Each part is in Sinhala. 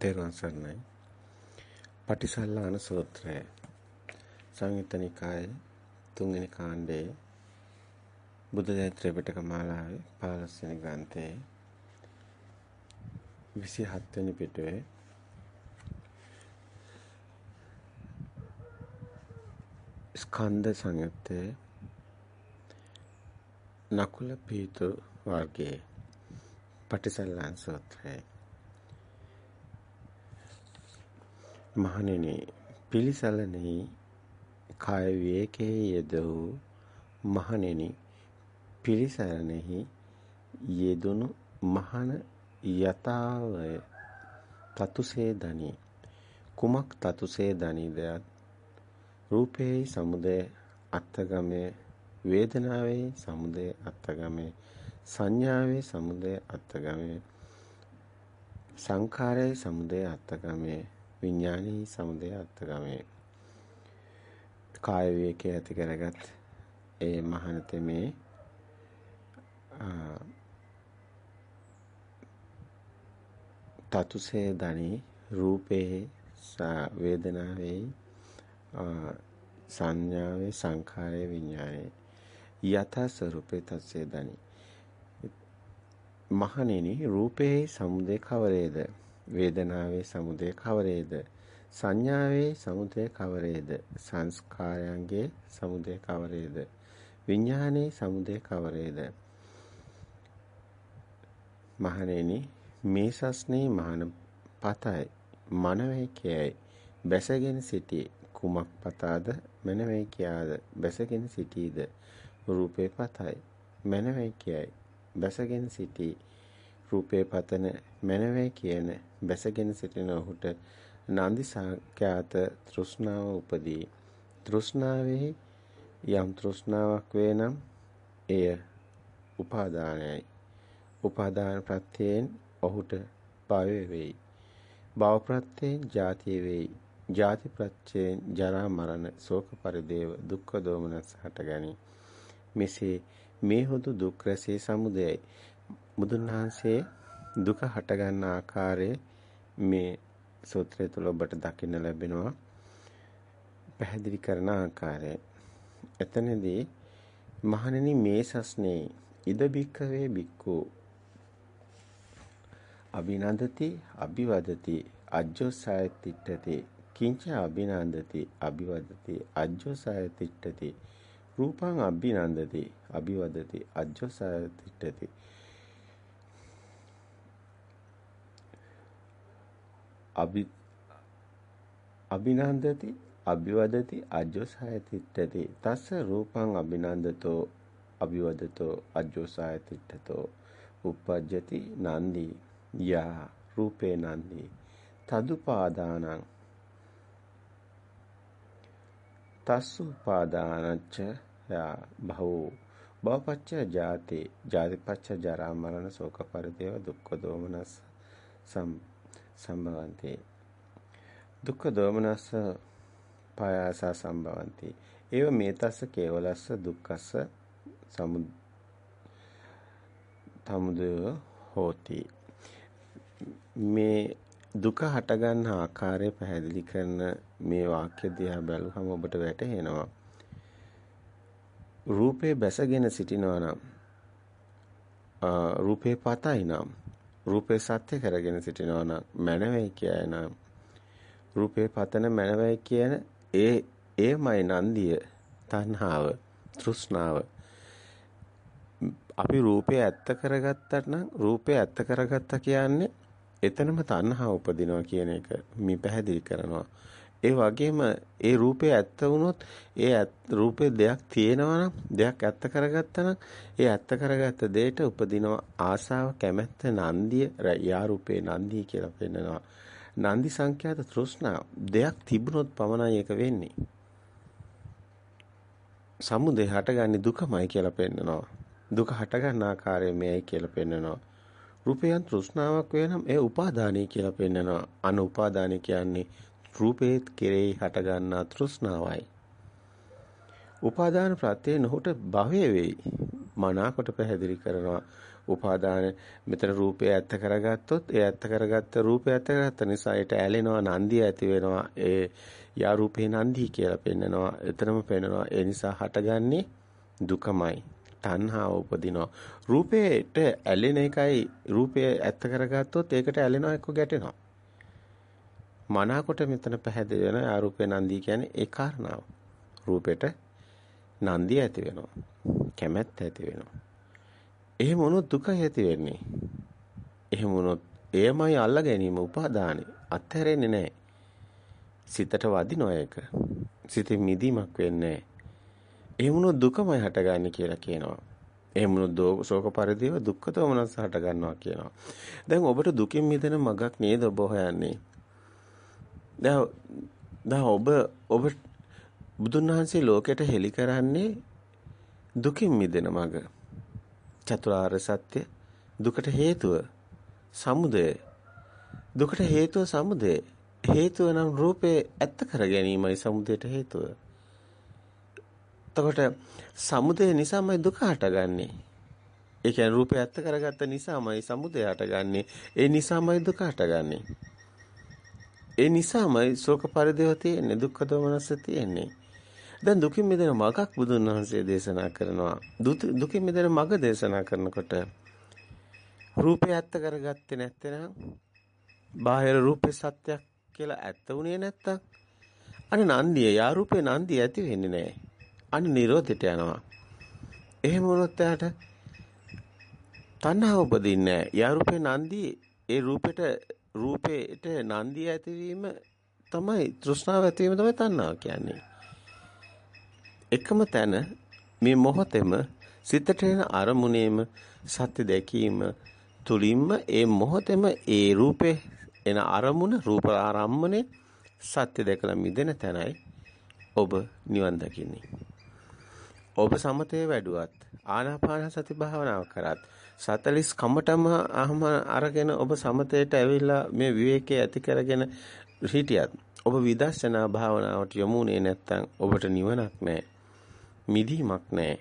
තේරුවන් සරණයි. පටිසල්ලාන සූත්‍රය. සංයුත්ත නිකායේ තුන්වෙනි කාණ්ඩයේ බුද්ධ ජයන්ති ත්‍රිපිටක මාලාවේ 15 වෙනි ග්‍රන්ථයේ 27 වෙනි පිටුවේ ස්කන්ධ සංයුත්තේ නකුල පීතු වර්ගයේ පටිසල්ලාන සූත්‍රයයි මහණෙනි පිළිසලනෙහි කාය විවේකයේ යෙදූ මහණෙනි පිළිසරණෙහි යෙදුණු මහන යතාවය තතුසේ දනි. කුමක් තතුසේ දනිදයත් රූපේ සමුදය අත්තගමේ වේදනාවේ සමුදය අත්තගමේ සංඥාවේ සමුදය අත්තගමේ සංඛාරයේ සමුදය අත්තගමේ විඥානී සමුදය අත්ගමේ. කාය විවේකයේ ඇති කරගත් ඒ මහානතමේ තතුසේ දනි රූපේ වේදනාවේ සංඥාවේ සංඛාරයේ විඥානයේ යථ ස්වરૂපේ තත්සේ දනි මහණෙනි රූපේ සමුදේ කවරේද? වේදනාවේ සමුදය කවරේද? සංඥාවේ සමුදය කවරේද? සංස්කාරයන්ගේ සමුදය කවරේද? විඥානයේ සමුදය කවරේද? මහණෙනි මේ සස්නේ මහන පතයි මනවේ කියයි බැසගෙන සිටි කුමක් පතාද මනවේ කියාද බැසගෙන සිටීද රූපේ පතයි මනවේ කියයි බැසගෙන සිටි රූපේ පතන මනවේ කියන බැසගෙන සිටින ඔහුට නන්දි සාඛ්‍යාත තෘෂ්ණාව උපදී. තෘෂ්ණාවෙහි යම් තෘෂ්ණාවක් වේ නම් එය උපාදානයයි. උපාදාන ප්‍රත්‍යයෙන් ඔහුට භවය වෙයි. භව ප්‍රත්‍යයෙන් ජාතිය වෙයි. ජාති ප්‍රත්‍යයෙන් ජරා මරණ ශෝක පරිදේව දුක්ඛ දෝමනස් හටගනී. මෙසේ මේ හුදු දුක් රැසේ සමුදයයි. බුදුන් වහන්සේ දුක හටගන්න ආකාරය මේ සූත්‍රය තුළ ඔබට දකින්න ලැබෙනවා. පැහැදිලි කරන ආකාරය. එතනදී මහණෙනි මේ සස්නේ ඉද බික්කවේ බික්කු අභිනන්දති අභිවදති අජ්ජෝසාය තිට්ඨති කිංච අභිනන්දති අභිවදති අජ්ජෝසාය තිට්ඨති රූපං අභිනන්දති අභිවදති අජ්ජෝසාය අභි අභිනන්දති අභිවදති අජ්ජෝසාය තිට්ඨති තස්ස රූපං අභිනන්දතෝ අභිවදතෝ අජ්ජෝසාය තිට්ඨතෝ uppajjati nandi යා රූපේ නන්දි. තදුපාදානං තස්සුපාදානච්ච යා භවෝ. භවපච්ච ජාති ජාතිපච්ච ජරා මරණ ශෝක පරිදේව දුක්ඛ දෝමනස් සම් සම්භවಂತಿ දුක්ඛ දෝමනස්ස පායාස සම්භවಂತಿ ඒව මේතස්ස කේවලස්ස දුක්ඛස්ස සමු තමුදය හෝති. මේ දුක හටගන්න ආකාරය පැහැදිලි කරන මේ වාක්‍ය දිහා බැලුවම ඔබට වැටහෙනවා. රූපේ බැසගෙන සිටිනවා නම් රූපේ පතයි නම් රූපේ සත්‍ය කරගෙන සිටිනවා නම් මනවයි කියය නම් රූපේ පතන මනවයි කියන ඒ එයමයි නන්දිය තණ්හාව තෘෂ්ණාව. අපි රූපේ ඇත්ත කරගත්තට නම් රූපේ ඇත්ත කරගත්තා කියන්නේ එතනම තණ්හාව උපදිනවා කියන එක මේ පැහැදිලි කරනවා. ඒ වගේම ඒ රූපේ ඇත්ත වුණොත් ඒ රූපේ දෙයක් තියෙනවා නම් දෙයක් ඇත්ත කරගත්තා නම් ඒ ඇත්ත කරගත්ත දෙයට උපදිනවා ආසාව කැමැත්ත නන්දිය යා රූපේ නන්දිය කියලා පෙන්නනවා. නන්දි සංඛ්‍යාත තෘෂ්ණා දෙයක් තිබුණොත් පමණයි ඒක වෙන්නේ. සමුදේ හටගන්නේ දුකමයි කියලා පෙන්නනවා. දුක හටගන්න ආකාරය මෙයයි කියලා පෙන්නනවා. රූපයන් තෘෂ්ණාවක් වෙනම් ඒ උපාදානයි කියලා පෙන්නනවා. අනුපාදානයි කියන්නේ රූපේ කෙරෙහි හටගන්නා තෘෂ්ණාවයි. උපාදාන ප්‍රත්‍යයෙන් ඔහුට භවය වෙයි. මනාකොට පැහැදිලි කරනවා. උපාදාන මෙතන රූපය ඇත්ත කරගත්තොත් ඒ ඇත්ත කරගත්ත රූපය ඇත්ත කරගත්ත නිසා ඒට ඇලෙනවා නන්දිය ඇති වෙනවා. ඒ යා රූපේ නන්දි කියලා පෙන්නනවා. එතරම් පෙන්නනවා. ඒ නිසා හටගන්නේ දුකමයි. තණ්හාව උපදිනවා. රූපේට ඇලෙන එකයි රූපය ඇත්ත කරගත්තොත් ඒකට ඇලෙනවා එක්ක ගැටෙනවා. මනාකොට මෙතන පැහැදිලි වෙන ආරූපේ නන්දි කියන්නේ ඒ කාරණාව රූපෙට නන්දිය ඇති වෙනවා කැමැත්ත ඇති වෙනවා එහෙම වුණොත් දුකයි ඇති වෙන්නේ. එහෙම වුණොත් එයමයි අල්ලා ගැනීම උපාදානෙ. අත්හැරෙන්නේ නැහැ. සිතට වදිනවා ඒක. සිතේ මිදීමක් වෙන්නේ නැහැ. එහෙම වුණොත් දුකමයි හටගන්නේ කියලා කියනවා. එහෙම වුණොත් ශෝක පරිදේව දුක්ඛ දෝමනස් හට ගන්නවා කියනවා. දැන් ඔබට දුකින් මිදෙන මගක් නේද ඔබ හොයන්නේ? දැන් දැන් ඔබ ඔබ බුදුන් වහන්සේ ලෝකයට හෙළි කරන්නේ දුකින් මිදෙන මග. චතුරාර්ය සත්‍ය දුකට හේතුව සමුදය. දුකට හේතුව සමුදය. හේතුව නම් රූපේ ඇත්ත කර ගැනීමයි සමුදයට හේතුව. එතකොට සමුදය නිසාමයි දුක හටගන්නේ. ඒ කියන්නේ රූපේ ඇත්ත කරගත්ත නිසාමයි සමුදය හටගන්නේ. ඒ නිසාමයි දුක හටගන්නේ. ඒ නිසාමයි ශෝක පරිදේව තියෙන්නේ දුක්ඛ දෝමනස්ස තියෙන්නේ දැන් දුකින් මිදෙන මගක් බුදුන් වහන්සේ දේශනා කරනවා. දුකින් මිදෙන මග දේශනා කරනකොට රූපය ඇත්ත කරගත්තේ නැත්නම් බාහිර රූපේ සත්‍යයක් කියලා ඇත්ත උනේ නැත්තම් අනේ නන්දිය යා රූපේ නන්දිය ඇති වෙන්නේ නැහැ. අනේ නිරෝධයට යනවා. එහෙම වුණොත් එයාට තණ්හාව උපදින්නේ නැහැ. යා රූපේ නන්දිය ඒ රූපෙට රූපේට නන්දිය ඇතිවීම තමයි තෘෂ්ණාව ඇතිවීම තමයි තණ්හාව කියන්නේ. එකම තැන මේ මොහොතේම සිතට එන අරමුණේම සත්‍ය දැකීම තුලින්ම ඒ මොහොතේම ඒ රූපේ එන අරමුණ රූප ආරම්මනේ සත්‍ය දැකලා මිදෙන තැනයි ඔබ නිවන් දකින්නේ. ඔබ සමතේ වැඩුවත් ආනාපාන සති භාවනාව කරත් 40 කමටම අහම අරගෙන ඔබ සමතේට ඇවිල්ලා මේ විවේකයේ ඇති කරගෙන හිටියත් ඔබ විදර්ශනා භාවනාවට යමුනේ නැත්නම් ඔබට නිවනක් නැහැ. මිදීමක් නැහැ.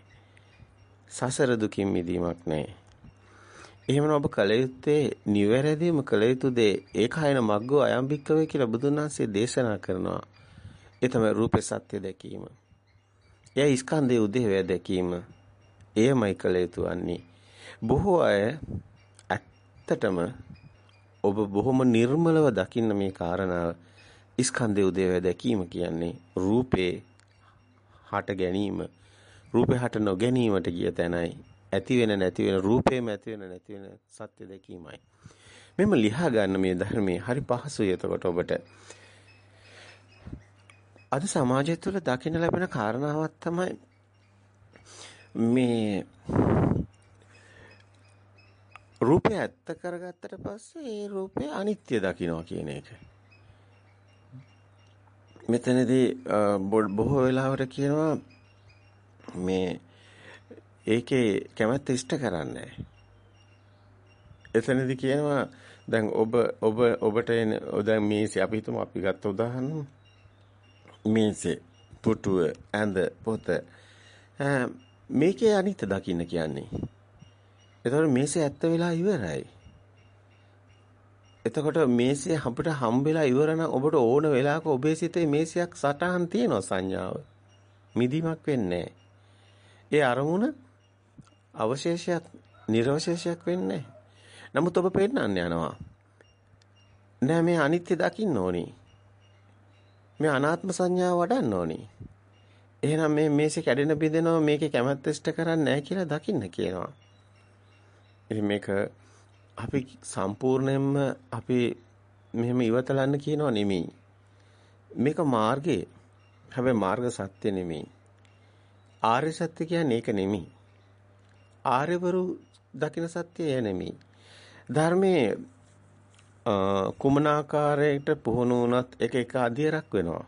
සසර දුකින් මිදීමක් නැහැ. එහෙමනම් ඔබ කල යුත්තේ නිවැරදිවම කල යුතු දේ ඒකයන මග්ගෝ අයම්බික්කවේ කියලා බුදුන් වහන්සේ දේශනා කරනවා. ඒ තමයි රූපේ සත්‍ය දැකීම. එය ස්කන්ධයේ උදේවැය දැකීම. එයමයි කල යුතු වන්නේ. බොහෝ අය ඇත්තටම ඔබ බොහොම නිර්මලව දකින්න මේ කාරණාව ස්කන්ධයේ උදේවැය දැකීම කියන්නේ රූපේ හට ගැනීම. රූපේ හට නොගැනීමට ගිය තැනයි. ඇති වෙන නැති වෙන රූපේම ඇති වෙන නැති වෙන සත්‍ය දැකීමයි. මෙම ලියා ගන්න මේ ධර්මයේ හරි පහසුයි එතකොට ඔබට. අද සමාජය තුළ දකින්න ලැබෙන කාරණාවක් තමයි මේ රූපය ඇත්ත කරගත්තට පස්සේ ඒ රූපය අනිත්‍ය දකින්නවා කියන එක. මෙතනදී බොහෝ වෙලාවට කියනවා මේ ඒකේ කැමැත්ත ඉෂ්ට කරන්නේ එතනදි කියනවා දැන් ඔබ ඔබ ඔබට එන දැන් මේසේ අපි හිතමු අපි ගත්ත උදාහරණ මේසේ පුටුව ඇඳ පොත මේකේ අනිත් දකින්න කියන්නේ එතකොට මේසේ ඇත්ත වෙලා ඉවරයි එතකොට මේසේ අපිට හම්බෙලා ඉවර නම් ඔබට ඕන වෙලාවක ඔබේ සිතේ මේසයක් සටහන් තියෙනවා සංඥාව මිදීමක් වෙන්නේ නැහැ ඒ අරමුණ අවශේෂයක් නිර්වශේෂයක් වෙන්නේ නමුත් ඔබ පෙන්නන්න යනවා. නෑ මේ අනිත්‍ය දකින්න ඕනි. මේ අනාත්ම සංඥාව වඩන්න ඕනි. එහෙනම් මේ මේසේ කැඩෙන බිඳෙනවා මේකේ කැමැත්ත ඉෂ්ට කරන්නේ නැහැ කියලා දකින්න කියනවා. ඉතින් මේක අපි සම්පූර්ණයෙන්ම අපි මෙහෙම ඉවතලන්න කියනවා නෙමෙයි. මේක මාර්ගය. හැබැයි මාර්ග සත්‍ය නෙමෙයි. ආර්ය සත්‍ය කියන්නේ ඒක නෙමෙයි. ආර්යවරු දකින සත්‍යය එය නෙමෙයි. ධර්මයේ කුමනාකාරයකට පුහුණු වුණත් එක එක අධිරක් වෙනවා.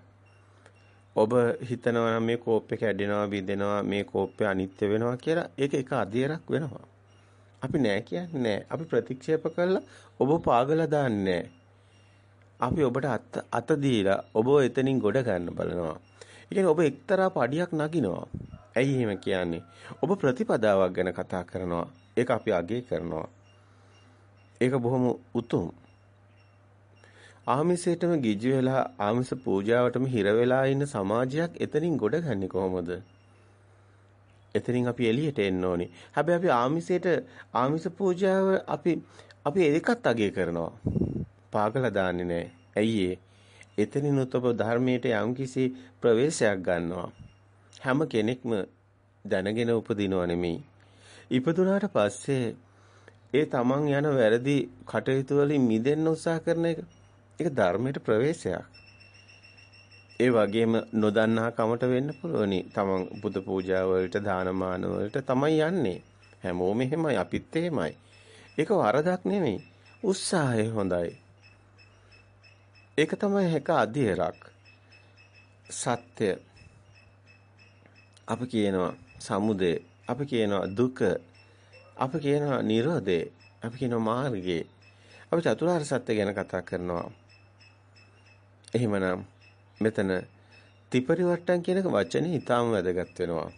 ඔබ හිතනවා නම් මේ කෝප්පේ කැඩෙනවා බිඳෙනවා මේ කෝප්පේ අනිත්‍ය වෙනවා කියලා ඒක එක අධිරක් වෙනවා. අපි නෑ කියන්නේ නෑ. අපි ප්‍රතික්ෂේප කළා ඔබ පාගල දාන්නේ අපි ඔබට අත අත දීලා ඔබ එතනින් ගොඩ ගන්න බලනවා. ඒ කියන්නේ ඔබ එක්තරා පඩියක් නගිනවා. ඇයි එහෙම කියන්නේ? ඔබ ප්‍රතිපදාවක් ගැන කතා කරනවා. ඒක අපි අගය කරනවා. ඒක බොහොම උතුම්. ආමිසයටම ගිජු වෙලා ආමිස පූජාවටම හිර වෙලා ඉන්න සමාජයක් එතනින් ගොඩගන්නේ කොහොමද? එතනින් අපි එළියට එන්න ඕනේ. හැබැයි අපි ආමිසයට ආමිස පූජාව අපි අපි ඒකත් අගය කරනවා. පාගල දාන්නේ නැහැ. ඇයි ඒ? එතනිනුත් ඔබ ධර්මයට යම්කිසි ප්‍රවේශයක් ගන්නවා. හැම කෙනෙක්ම දැනගෙන උපදිනව නෙමෙයි. ඉපදුනාට පස්සේ ඒ තමන් යන වැරදි කටයුතු වලින් මිදෙන්න උත්සාහ කරන එක ඒක ධර්මයට ප්‍රවේශයක්. ඒ වගේම නොදන්නා කමට වෙන්න පුළුවනි. තමන් බුදු පූජා වලට දානමාන වලට තමයි යන්නේ. හැමෝම එහෙමයි අපිත් එහෙමයි. ඒක වරදක් නෙමෙයි. උත්සාහය හොඳයි. ඒක තමයි එක අධිරක්. සත්‍ය. අපි කියනවා සමුදය. අපි කියනවා දුක. අපි කියනවා නිරෝධය. අපි කියනවා මාර්ගය. අපි චතුරාර්ය සත්‍ය ගැන කතා කරනවා. එහෙමනම් මෙතන ත්‍රිපරිවට්ටම් කියන වචනේ ඊටාම වැදගත් වෙනවා.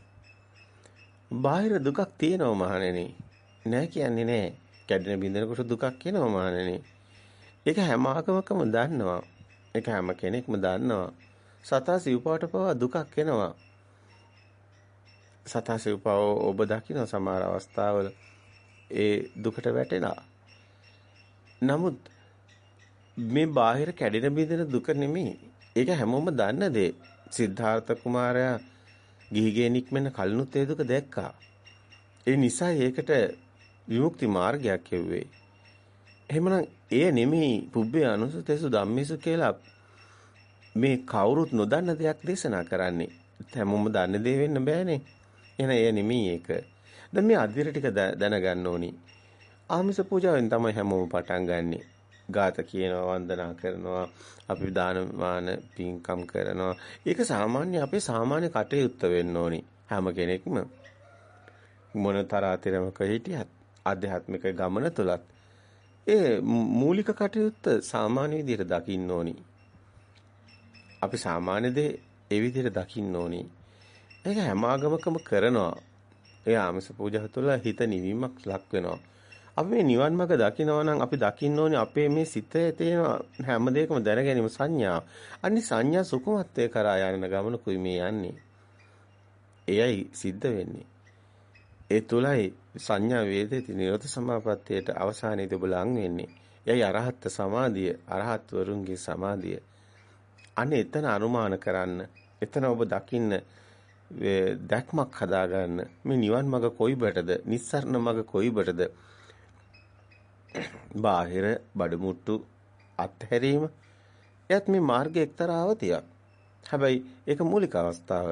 බාහිර දුකක් තියෙනවා මහණෙනි. නෑ කියන්නේ නෑ. කැඩෙන බින්දනකොට දුකක් එනවා මහණෙනි. ඒක හැම ආගමකම දන්නවා. ඒක හැම කෙනෙක්ම දන්නවා. සතා සිව්පාට පවා දුකක් එනවා. සතා සිව්පාව ඔබ දකින්න සමහර අවස්ථාවල ඒ දුකට වැටෙනවා. නමුත් මේ බාහිර කැඩෙන බිඳෙන දුක නෙමෙයි. ඒක හැමෝම දන්න දේ. සිද්ධාර්ථ කුමාරයා ගිහිගේ නික්මෙන කලිනුත් ඒ දුක දැක්කා. ඒ නිසා ඒකට විමුක්ති මාර්ගයක් හෙව්වේ. එහෙමනම් එය නෙමෙයි පුබ්බේ අනුසතේසු ධම්මේසු කියලා මේ කවුරුත් නොදන්න දෙයක් දේශනා කරන්නේ. හැමෝම දන්න දේ වෙන්න බෑනේ. එහෙනම් එය නෙමෙයි ඒක. දැන් මේ අධිර ටික දැනගන්න ඕනි. ආමිස පූජාවෙන් තමයි හැමෝම පටන් ගන්නෙ. ගාත කියනවා වන්දනා කරනවා අපි දානමාන පින්කම් කරනවා. ඒක සාමාන්‍ය අපේ සාමාන්‍ය කටයුත්ත වෙන්න ඕනි. හැම කෙනෙක්ම මොන තරාතිරමක හිටියත් ආධ්‍යාත්මික ගමන තුලත් ඒ මූලික කටයුත්ත සාමාන්‍ය විදිහට දකින්න ඕනි. අපි සාමාන්‍ය දේ ඒ විදිහට දකින්න ඕනි. ඒක හැම ආගමකම කරනවා. ඒ ආමස පූජා තුළ හිත නිවීමක් ලක් වෙනවා. අපි මේ නිවන් මාර්ග දකිනවා නම් අපි දකින්න ඕනේ අපේ මේ සිතේ තියෙන හැම දෙයකම දැන ගැනීම සංඥා. අනිත් සංඥා සුකුමත්වයේ කරා යන ගමනකුයි මේ යන්නේ. එයයි සිද්ධ වෙන්නේ. ඒ තුලයි සංඥා වේදිතී නිරෝධ සමාපත්තියට අවසානයේදී ඔබ ලං වෙන්නේ. එයයි අරහත් සමාධිය, අරහත් වරුන්ගේ සමාධිය. අනේ එතන අනුමාන කරන්න. එතන ඔබ දකින්න දැක්මක් හදාගන්න. මේ නිවන් මඟ කොයිබටද? නිස්සරණ මඟ කොයිබටද? බාහිර බඩමුට්ටු අත්හැරීම එයත් මේ මාර්ගයේ එක්තරා අවතියක්. හැබැයි ඒක මූලික අවස්ථාව.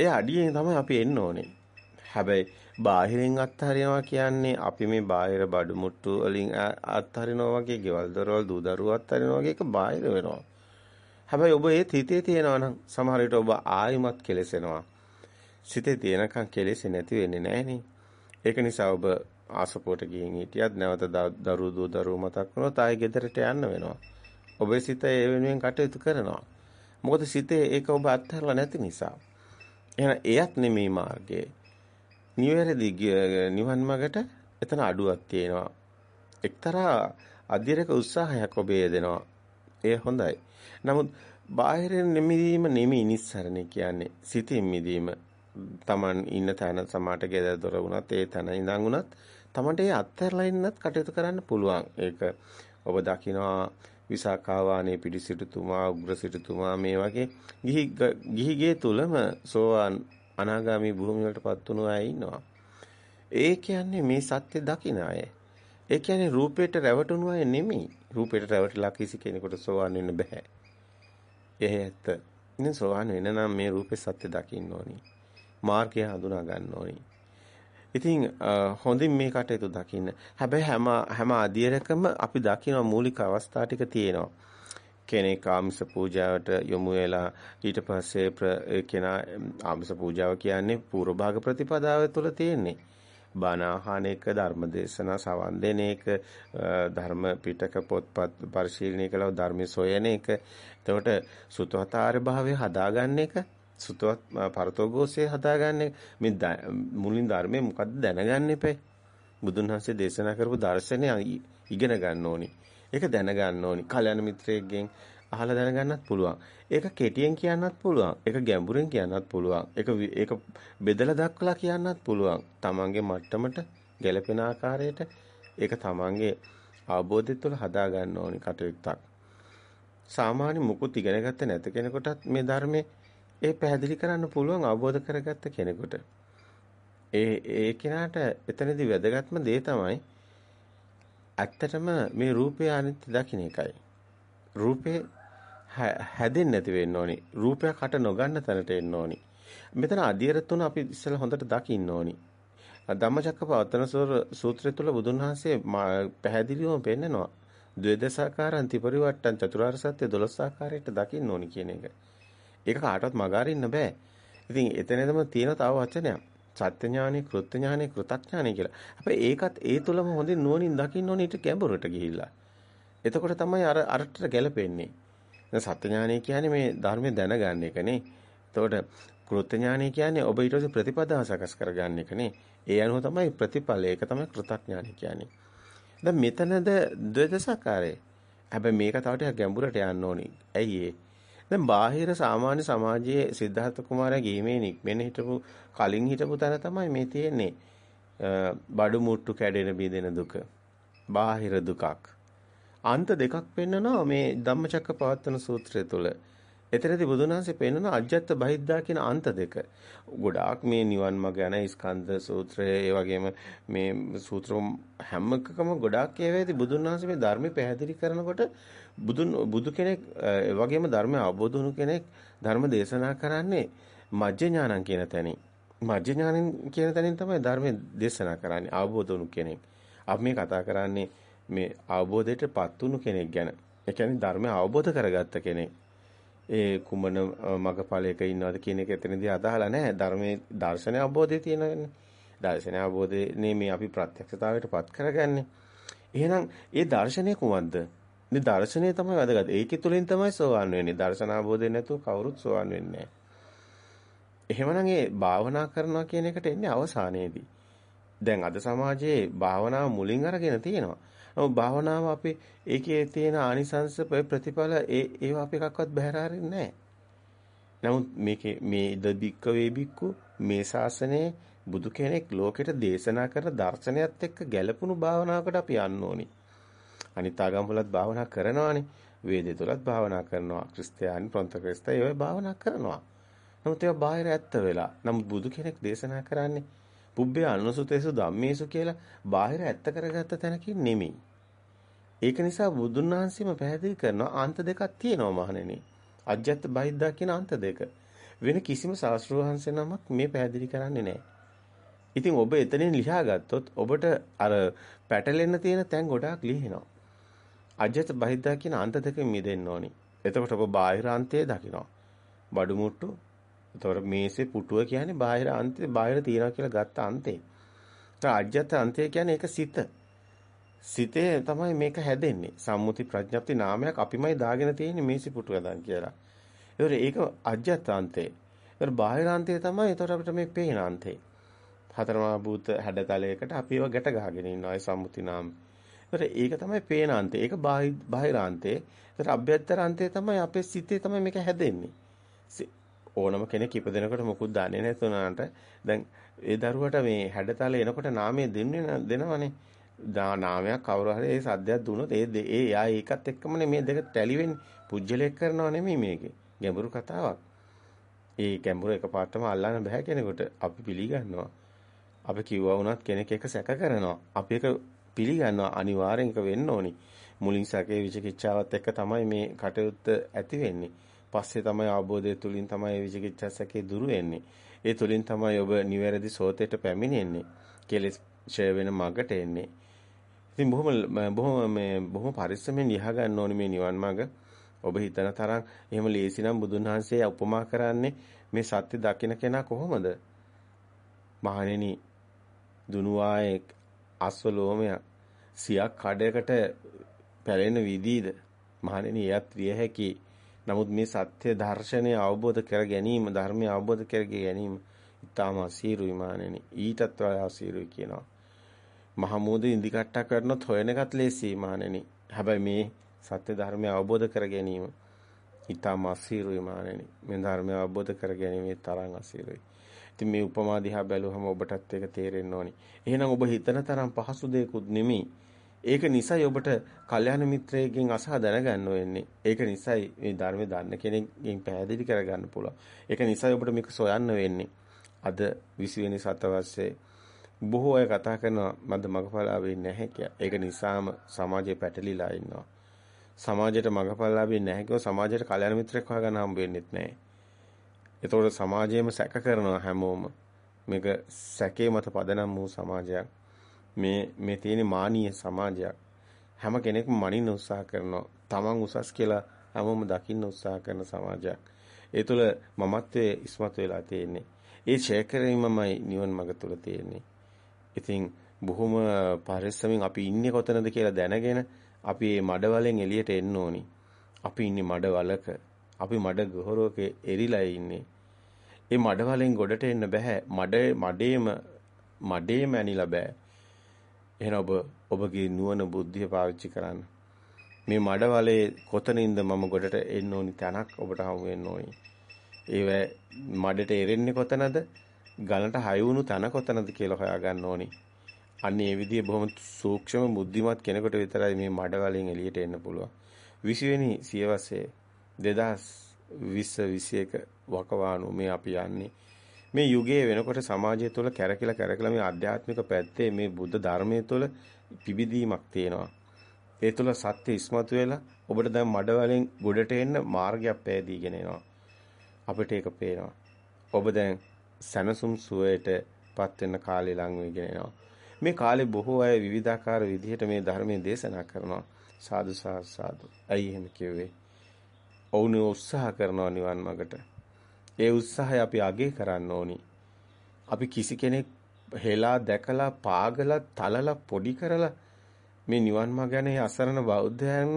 ඒ අඩියෙන් තමයි අපි එන්න ඕනේ. හැබැයි බාහිරින් අත්හරිනවා කියන්නේ අපි මේ බාහිර බඩු මුට්ටු වලින් අත්හරිනවා වගේ ගෙවල් දොරවල් දූ දරුවෝ අත්හරිනවා වගේ එක බාහිර වෙනවා. හැබැයි ඔබ ඒ හිතේ තියෙනවා නම් සමහර විට ඔබ ආයිමත් කෙලසෙනවා. සිතේ තියෙනකන් කෙලෙසෙ නැති වෙන්නේ නැහනේ. ඒක නිසා ඔබ ආසපුවට ගිහින් හිටියත් නැවත දරු දූ දරුවෝ මතක් වුණොත් ආයෙ ගෙදරට යන්න වෙනවා. ඔබේ සිත ඒ වෙනුවෙන් කටයුතු කරනවා. මොකද සිතේ ඒක ඔබ අත්හැරලා නැති නිසා. එහෙනම් එයත් නෙමෙයි මාර්ගය. නිවැරදි නිවන් මාර්ගට එතන අඩුවක් තියෙනවා. එක්තරා අධිරක උත්සාහයක් ඔබ යෙදෙනවා. ඒ හොඳයි. නමුත් බාහිරින් නිමිදීම නෙමෙයි නිස්සරණ කියන්නේ. සිතින් මිදීම. Taman ඉන්න තැන සමාට ගෙදර දොර වුණත් ඒ තැන ඉඳන් වුණත් Tamanට ඒ අත්හැරලා ඉන්නත් කටයුතු කරන්න පුළුවන්. ඒක ඔබ දකිනවා විසාකාවානේ පිටිසිටුතුමා උග්‍ර සිටුතුමා මේ වගේ ගිහි ගිහිගේ තුලම සෝවාන් අනාගාමී භූමියකටපත් වුණු අය ඉන්නවා. ඒ කියන්නේ මේ සත්‍ය දකින අය. ඒ කියන්නේ රූපයට රැවටුණු අය නෙමෙයි. රූපයට රැවටිලා කිසි කෙනෙකුට සෝවාන් වෙන්න බෑ. ඒ ඇත්ත. ඉතින් සෝවාන් වෙන්න නම් මේ රූපේ සත්‍ය දකින්න ඕනි. මාර්ගය හඳුනා ගන්න ඕනි. ඉතින් හොඳින් මේ කටයුතු දකින්න. හැබැයි හැම හැම අධියරකම අපි දකින්න මූලික අවස්ථා ටික තියෙනවා. කෙනෙක් ආමිස පූජාවට යොමු වෙලා ඊට පස්සේ කෙනා ආමිස පූජාව කියන්නේ පූර්ව භාග ප්‍රතිපදාව තුළ තියෙන්නේ. බණ අහන එක ධර්ම දේශනා සවන් දෙන එක ධර්ම පිටක පොත්පත් පරිශීලනය කළා ධර්ම සොයන එක එතකොට සුතවතාර භාවය හදාගන්න එක සුතවත් පරතෝගෝසේ හදාගන්නේ මේ මුලින් ධර්මයේ මොකද්ද දැනගන්න එපේ. බුදුන් වහන්සේ දේශනා කරපු දර්ශනය ඉගෙන ගන්න ඕනි. ඒක දැනගන්න ඕනි. කල්‍යාණ මිත්‍රයෙක්ගෙන් අහලා දැනගන්නත් පුළුවන්. ඒක කෙටියෙන් කියන්නත් පුළුවන්. ඒක ගැඹුරින් කියන්නත් පුළුවන්. ඒක ඒක බෙදලා දක්වලා කියන්නත් පුළුවන්. තමන්ගේ මට්ටමට ගැළපෙන ආකාරයට ඒක තමන්ගේ අවබෝධය තුළ හදා ගන්න ඕනි කටයුත්තක්. සාමාන්‍ය මුකුත් ඉගෙන ගත්ත නැති කෙනෙකුටත් මේ ධර්මයේ ඒ පැහැදිලි කරන්න පුළුවන් අවබෝධ කරගත්ත කෙනෙකුට. ඒ ඒ කෙනාට එතනදී වැදගත්ම දේ තමයි ඇත්තටම මේ රූපය අනිත්‍ය දකින්න එකයි. රූපේ හැදෙන්නේ නැති වෙන්න ඕනි. රූපයක් හට නොගන්න තැනට එන්න ඕනි. මෙතන අධියර තුන අපි ඉස්සෙල්ලා හොඳට දකින්න ඕනි. ධම්මචක්කපවත්තන සූත්‍රය තුල බුදුන් වහන්සේ පැහැදිලිවම පෙන්නනවා. ද්වේදසාකාරං ත්‍රිපරිවට්ටං චතුරාර්ය සත්‍ය 12 ආකාරයට දකින්න ඕනි කියන එක. ඒක කාටවත් මගහරින්න බෑ. ඉතින් එතනදම තියෙන තව වචනයක්. සත්‍ය ඥානෙ, කෘත්‍ය ඥානෙ, කෘතඥානෙ කියලා. හැබැයි ඒකත් ඒ තුලම හොඳින් නුවණින් දකින්න ඕනේ ඊට ගැඹුරට ගිහිල්ලා. එතකොට තමයි අර අරට ගැලපෙන්නේ. දැන් සත්‍ය ඥානය කියන්නේ මේ ධර්මය දැනගන්න එකනේ. එතකොට කෘත්‍ය ඥානය කියන්නේ ඔබ ඊට පස්සේ ප්‍රතිපදාව සකස් කරගන්න එකනේ. ඒ අනුව තමයි ප්‍රතිඵලය. ඒක තමයි කෘතඥානය කියන්නේ. දැන් මෙතනද ද්වේදසකාරය. හැබැයි මේක තව ටිකක් ගැඹුරට යන්න ඕනි. ඇයි ඒ? දැන් බාහිර සාමාන්‍ය සමාජයේ සිද්ධාර්ථ කුමාරයා ගීමේ නික්මෙන හිටපු කලින් හිටපු තැන තමයි මේ තියෙන්නේ. බඩු මුට්ටු කැඩෙන බිඳෙන දුක. බාහිර දුකක්. අන්ත දෙකක් පෙන්නනවා මේ ධම්මචක්කපවත්තන සූත්‍රය තුළ. එතරදී බුදුන් වහන්සේ පෙන්වන අජ්ජත් බහිද්දා කියන අන්ත දෙක. ගොඩාක් මේ නිවන් මඟ යන ස්කන්ධ සූත්‍රය ඒ වගේම මේ සූත්‍ර හැම එකකම ගොඩාක් ඒවාදී බුදුන් වහන්සේ මේ ධර්ම පැහැදිලි කරනකොට බුදුන් බුදු කෙනෙක් ඒ වගේම ධර්මය අවබෝධ වුණු කෙනෙක් ධර්ම දේශනා කරන්නේ මජ්ජ ඥානං කියන තැනින්. මජ්ජ ඥානං කියන තැනින් තමයි ධර්මය දේශනා කරන්නේ අවබෝධ වුණු කෙනෙක්. අපි මේ කතා කරන්නේ මේ අවබෝධයටපත් වුණු කෙනෙක් ගැන. ඒ කියන්නේ ධර්මය අවබෝධ කරගත්ත කෙනෙක්. ඒ කුමන මගපලයක ඉන්නවද කියන එක එතනදී අදහලා නැහැ. ධර්මයේ දර්ශනය අවබෝධය තියෙනවනේ. දර්ශනය අවබෝධනේ මේ අපි ප්‍රත්‍යක්ෂතාවයටපත් කරගන්නේ. එහෙනම් ඒ දර්ශනය කුමක්ද? මේ දර්ශනය තමයි වැදගත්. ඒකේ තුලින් තමයි සෝවන් වෙන්නේ. දර්ශන අවබෝධය නැතුව කවුරුත් සෝවන් වෙන්නේ නැහැ. එහෙමනම් ඒ භාවනා කරනවා කියන එකට එන්නේ අවසානයේදී. දැන් අද සමාජයේ භාවනාව මුලින් අරගෙන තියෙනවා. නමුත් භාවනාව අපි ඒකේ තියෙන ආනිසංස ප්‍රතිඵල ඒ ඒවා අපි එකක්වත් බහැර හරින්නේ නමුත් මේකේ මේ ද බික්ක වේ බික්කු මේ ශාසනයේ බුදු කෙනෙක් ලෝකෙට දේශනා කරන දර්ශනයත් එක්ක ගැළපුණු භාවනාවකට අපි යන්න ඕනි. අනිත් ආගම් වලත් භාවනා කරනවානේ. වේදේ තුලත් භාවනා කරනවා. ක්‍රිස්තියානි ප්‍රොන්තක්‍රිස්ත ඒවා භාවනා කරනවා. නමුත් ඒවා බාහිර ඇත්ත වෙලා. නමුත් බුදු කෙනෙක් දේශනා කරන්නේ පුබ්බේ අනුසුතේසු ධම්මේසු කියලා බාහිර ඇත්ත කරගත්ත තැනකින් නෙමෙයි. ඒක නිසා බුදුන් වහන්සේම පැහැදිලි කරනවා අන්ත දෙකක් තියෙනවා මහණෙනි. අජ්ජත් බහිද්දා කියන අන්ත දෙක. වෙන කිසිම ශාස්ත්‍රීය වහන්සේ නමක් මේ පැහැදිලි කරන්නේ නැහැ. ඉතින් ඔබ එතනින් ලියා ගත්තොත් ඔබට අර පැටලෙන්න තියෙන තැන් ගොඩාක් ලිහිනවා. අජ්ජත් බහිද්දා කියන අන්ත දෙකෙන් මිදෙන්න ඕනි. එතකොට ඔබ බාහිර අන්තය දකිනවා. බඩු මුට්ටු එතකොට මේසේ පුටුව කියන්නේ බාහිර අන්තේ බාහිර තියනවා කියලා ගත්ත අන්තේ. ඒත් අජ්ජත් අන්තය කියන්නේ ඒක සිත. සිතේ තමයි මේක හැදෙන්නේ. සම්මුති ප්‍රඥප්ති නාමයක් අපිමයි දාගෙන තියෙන්නේ මේසි පුටුව දාන් කියලා. ඒතකොට ඒක අජ්ජත් අන්තේ. ඒතකොට බාහිර අන්තය තමයි ඒතකොට අපිට මේ පේන අන්තේ. හතරමා භූත හැඩතලයකට අපි ඒවා ගැට ගහගෙන ඉන්නවා ඒ සම්මුති නාම. ඒතකොට ඒක තමයි පේන අන්තේ. ඒක බාහිර අන්තේ. ඒතකොට අභ්‍යන්තර අන්තේ තමයි අපේ සිතේ තමයි මේක හැදෙන්නේ. ඕනම කෙනෙක් ඉපදෙනකොට මොකුත් දන්නේ නැතුණාට දැන් ඒ දරුවට මේ හැඩතල එනකොට නාමය දෙන්නේ දෙනවනේ. නාමයක් කවුරු හරි ඒ සද්දයක් දුනොත් ඒ ඒ යා ඒකත් එක්කමනේ මේ දෙක ටැලි වෙන්නේ පුජ්‍යලයක් කරනව නෙමෙයි මේකේ. ගැඹුරු කතාවක්. ඒ ගැඹුරු එකපාරටම අල්ලන්න බෑ කෙනෙකුට. අපි පිළිගන්නවා. අපි කිව්වා වුණත් කෙනෙක් එක සැක කරනවා. අපි එක පිළිගන්නවා. අනිවාර්යෙන් එක වෙන්න ඕනි. මුලින් සැකේ විචිකිච්ඡාවත් එක්ක තමයි මේ කටයුත්ත ඇති වෙන්නේ. පස්සේ තමයි අවබෝධය තුලින් තමයි විචිකිච්ඡා සැකේ දුරු වෙන්නේ. ඒ තුලින් තමයි ඔබ නිවැරදි සෝතේට පැමිණෙන්නේ. කෙලෙස් ඡය වෙන මගට එන්නේ. ඉතින් බොහොම බොහොම මේ බොහොම පරිස්සමෙන් ලියා ගන්න ඕනේ මේ නිවන් මඟ. ඔබ හිතන තරම් එහෙම ලේසි නම් බුදුන් වහන්සේ උපමා කරන්නේ මේ සත්‍ය දකින කෙනා කොහොමද? මහණෙනි දුනුවායේ අස්වලෝමයක් සියක් කඩයකට පැලෙන විදිහද? මහණෙනි එයත් විය හැකි නමුත් මේ සත්‍ය දර්ශනය අවබෝධ කර ගැනීම ධර්මය අවබෝධ කර ගැනීම ඊටම අසීරුයි මානෙනි. ඊටත් වඩා අසීරුයි කියනවා. මහමූද ඉදි කට්ටක් කරනොත් හොයන එකත් ලේසි මානෙනි. හැබැයි මේ සත්‍ය ධර්මය අවබෝධ කර ගැනීම ඊටම අසීරුයි මානෙනි. මේ ධර්මය අවබෝධ කර ගැනීම තරම් අසීරුයි. ඉතින් මේ උපමා දිහා බැලුවම ඔබටත් ඒක තේරෙන්න ඕනි. එහෙනම් ඔබ හිතන තරම් පහසු දෙයක්ුත් නෙමෙයි. ඒක නිසයි ඔබට කල්යාණ මිත්‍රයෙක්ගෙන් අසහ දැනගන්න වෙන්නේ. ඒක නිසයි මේ ධර්මය දන්න කෙනෙක්ගෙන් පැහැදිලි කරගන්න පුළුවන්. ඒක නිසයි ඔබට මේක සොයන්න වෙන්නේ. අද 20 වෙනි සතවර්ෂයේ බොහෝ අය කතා කරනවා මද මගපලාවේ නැහැ කියලා. ඒක නිසාම සමාජය පැටලිලා ඉන්නවා. සමාජයට මගපලාවේ නැහැ කිව්ව සමාජයට කල්යාණ මිත්‍රෙක් හොයාගන්න හම්බ වෙන්නෙත් නැහැ. ඒතකොට සමාජයේම සැක කරනවා හැමෝම. මේක සැකේ මත පදනම් වූ සමාජයක්. මේ මේ තියෙන මානීය සමාජයක්. හැම කෙනෙක්ම මනින්න උත්සාහ කරනවා. තමන් උසස් කියලා හැමෝම දකින්න උත්සාහ කරන සමාජයක්. ඒ තුළ මමත්වයේ ඉස්මතු වෙලා තියෙන්නේ. ඒ ඡේකරීමමයි නිවන මඟ තුළ තියෙන්නේ. ඉතින් බොහොම පරිස්සමින් අපි ඉන්නේ කොතනද කියලා දැනගෙන අපි මේ මඩවලෙන් එළියට එන්න ඕනි. අපි ඉන්නේ මඩවලක. අපි මඩ ගොහරක එරිලා ඉන්නේ. ඒ මඩවලෙන් ගොඩට එන්න බෑ. මඩ මඩේම මඩේම ඇනිලා බෑ. එහෙනම් ඔබ ඔබගේ නුවණ බුද්ධිය පාවිච්චි කරන්න. මේ මඩවලේ කොතනින්ද මම ගොඩට එන්න ඕනි තැනක් ඔබට හමු වෙන්න ඕනි. ඒව මඩට එරෙන්නේ කොතනද? ගලට හය වුණු තැන කොතනද කියලා හොයාගන්න ඕනි. අන්න ඒ විදිහේ බොහොම සූක්ෂම බුද්ධිමත් කෙනෙකුට විතරයි මේ මඩවලින් එළියට එන්න පුළුවන්. 20 වෙනි සියවසේ 2020 21 වකවානු මේ අපි යන්නේ මේ යුගයේ වෙනකොට සමාජය තුළ කැරකිලා කැරකිලා මේ ආධ්‍යාත්මික පැත්තේ මේ බුද්ධ ධර්මයේ තුළ පිබිදීමක් තියෙනවා. ඒ තුළ සත්‍ය ඉස්මතු වෙලා ඔබට දැන් මඩ වලින් ගොඩට එන්න මාර්ගයක් පෑදීගෙන එනවා. අපිට ඒක පේනවා. ඔබ දැන් සනසුම් සුවයට පත් වෙන කාලේ ලඟ වෙගෙන එනවා. මේ කාලේ බොහෝ අය විවිධාකාර විදිහට මේ ධර්මයේ දේශනා කරනවා. සාදු සාදු. ඇයි එහෙම කිව්වේ? ඔවුන් උත්සාහ කරනවා නිවන් මාර්ගට. ඒ උත්සාහය අපි අගේ කරන්න ඕනි. අපි කිසි කෙනෙක් හෙලා දැකලා පාගලා තලලා පොඩි කරලා මේ නිවන් මාර්ග ගැන අසරණ බෞද්ධයන්ව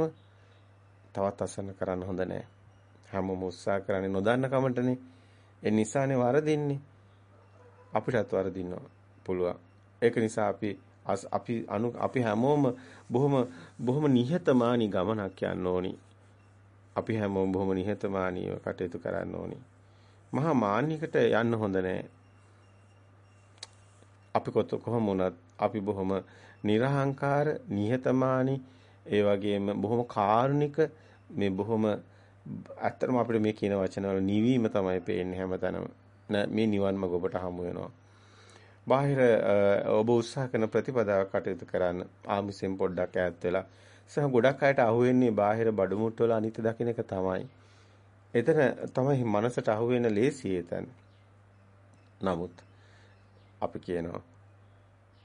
තවත් අසරණ කරන්න හොඳ නැහැ. හැමෝම උත්සාහ කරන්නේ නොදන්න කමටනේ. ඒ නිසානේ වරදින්නේ. අපිටත් වරදින්න පුළුවන්. ඒක නිසා අපි අපි අනු අපි හැමෝම බොහොම බොහොම නිහතමානී ගමනක් යන්න ඕනි. අපි හැමෝම බොහොම නිහතමානීව කටයුතු කරන්න ඕනි. මහා මාන්නයකට යන්න හොඳ නැහැ. අපි කොහොම වුණත් අපි බොහොම නිර්හංකාර, නිහතමානී, ඒ වගේම බොහොම කාරුණික මේ බොහොම ඇත්තටම අපිට මේ කියන වචන වල නිවීම තමයි පේන්නේ හැමතැනම. මේ නිවන් මඟ ඔබට හමු වෙනවා. බාහිර ඔබ උත්සාහ කරන ප්‍රතිපදාවක් කටයුතු කරන්න ආමිසෙන් පොඩ්ඩක් ඈත් වෙලා සහ ගොඩක් අයට අහුවෙන්නේ බාහිර බඩු මුට්ටු වල අනිත්‍ය දකින්න එක තමයි. එතන තමයි මනසට අහුවෙන ලේසි එතන. නමුත් අපි කියනවා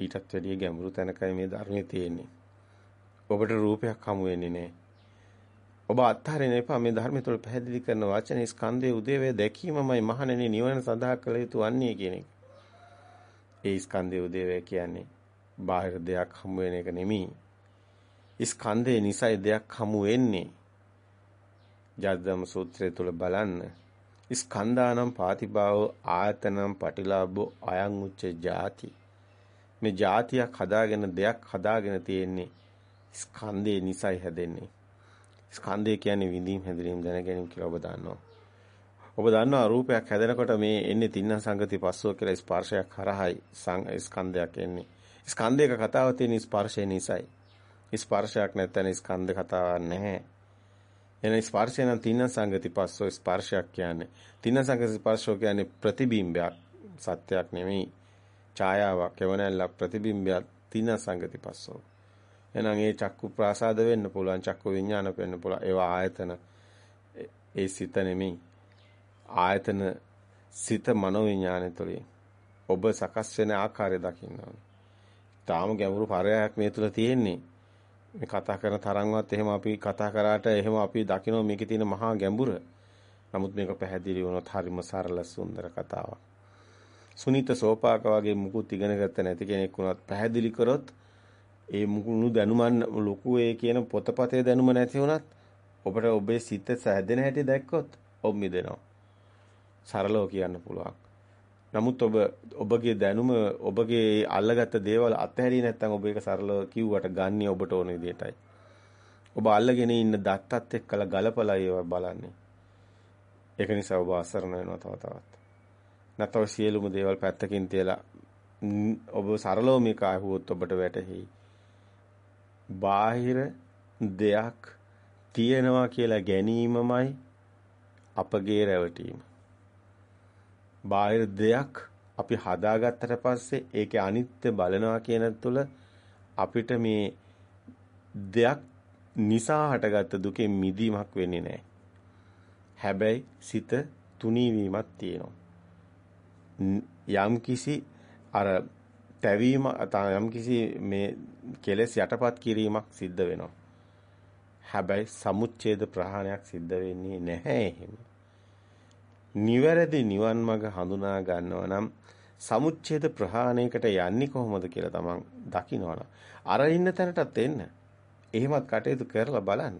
ඊටත් වැඩිය ගැඹුරු තැනකයි මේ ධර්මයේ තියෙන්නේ. ඔබට රූපයක් හමු වෙන්නේ නැහැ. ඔබ අත්හරින්න එපා මේ ධර්මය තුළ පැහැදිලි කරන වචනේ ස්කන්ධයේ උදේවේ දැකීමමයි මහණෙනි නිවන සඳහා කළ යුතු වන්නේ කියන එක. ඒ ස්කන්ධයේ උදේවේ කියන්නේ බාහිර දෙයක් හමු වෙන එක නෙමෙයි. ස්කන්ධේ නිසයි දෙයක් හමු වෙන්නේ. ජාතදම සූත්‍රය තුල බලන්න ස්කන්ධානම් පාතිභාව ආයතනම් පටිලාභෝ අයං උච්ච ಜಾති මේ ಜಾතියක් හදාගෙන දෙයක් හදාගෙන තියෙන්නේ ස්කන්ධේ නිසයි හැදෙන්නේ. ස්කන්ධය කියන්නේ විඳීම් හැදිරීම් දැන ගැනීම කියලා ඔබ දන්නවා. ඔබ දන්නවා රූපයක් හැදෙනකොට මේ එන්නේ තින්න සංගති පස්සෝ කියලා ස්පර්ශයක් හරහායි ස්කන්ධයක් එන්නේ. ස්කන්ධයක කතාව තියෙන ස්පර්ශය නිසයි. ස්පර්ශයක් නැත්නම් ස්කන්ධ කතාවක් නැහැ. එන ස්පර්ශය නම් තින්න සංගති පස්සෝ ස්පර්ශයක් කියන්නේ. තින්න සංගති ස්පර්ශෝ කියන්නේ ප්‍රතිබිම්බයක් සත්‍යයක් නෙමෙයි. ඡායාවක් එවනැල්ලක් ප්‍රතිබිම්බයක් තින්න සංගති පස්සෝ. එහෙනම් ඒ චක්කු ප්‍රාසාද වෙන්න පුළුවන් චක්කු විඥාන වෙන්න පුළුවන් ඒවා ආයතන ඒ සිත නෙමෙයි. ආයතන සිත මනෝ විඥානය තුළින් ඔබ සකස් වෙන ආකාරය දකින්න ඕනේ. තාම ගැඹුරු පරයක් මේ තුල තියෙන්නේ. මේ කතා කරන තරම්වත් එහෙම අපි කතා කරාට එහෙම අපි දකිනවා මේකේ තියෙන මහා ගැඹුර. නමුත් මේක පැහැදිලි වුණොත් හරිම සරල සුන්දර කතාවක්. සුනිත සෝපාක වගේ මුකුත් ඉගෙන ගත්ත නැති කෙනෙක් වුණත් පැහැදිලි කරොත් ඒ මුකුණු දැනුමන් ලොකු ඒ කියන පොතපතේ දැනුම නැති වුණත් ඔබට ඔබේ සිත සැදෙන හැටි දැක්කොත් ඔබ මිදෙනවා. සරලව කියන්න පුළුවන්. නමුත් ඔබ ඔබගේ දැනුම ඔබගේ අල්ලගත්ත දේවල් අත්හැරියේ නැත්නම් ඔබ ඒක සරලව කිව්වට ගන්නේ ඔබට ඕන විදිහටයි. ඔබ අල්ලගෙන ඉන්න දත්තත් එක්කලා ගලපලා ඒවා බලන්නේ. ඒක නිසා ඔබ අසරණ වෙනවා තව තවත්. නැත්නම් සියලුම දේවල් පැත්තකින් තියලා ඔබ සරලව මේක අහුවොත් ඔබට වැටහෙයි. බාහිර දෙයක් තියෙනවා කියලා ගැනීමමයි අපගේ රැවටීම. බාහිර දෙයක් අපි හදාගත්තට පස්සේ ඒකේ අනිත්‍ය බලනවා කියන තුළ අපිට මේ දෙයක් නිසා හටගත්ත දුකෙන් මිදීමක් වෙන්නේ නැහැ. හැබැයි සිත තුනී වීමක් තියෙනවා. යම් කිසි අර තැවීම යම් කිසි මේ කෙලෙස් යටපත් කිරීමක් සිද්ධ වෙනවා. හැබැයි සමුච්ඡේද ප්‍රහාණයක් සිද්ධ වෙන්නේ නැහැ එහෙම. නිවැරදි නිවන් මඟ හඳුනා ගන්නවා නම් සමුච්ඡේද ප්‍රහාණයකට යන්නේ කොහොමද කියලා තමන් දකිනවනම් අර ඉන්න තැනටත් එන්න. එහෙමත් කටයුතු කරලා බලන්න.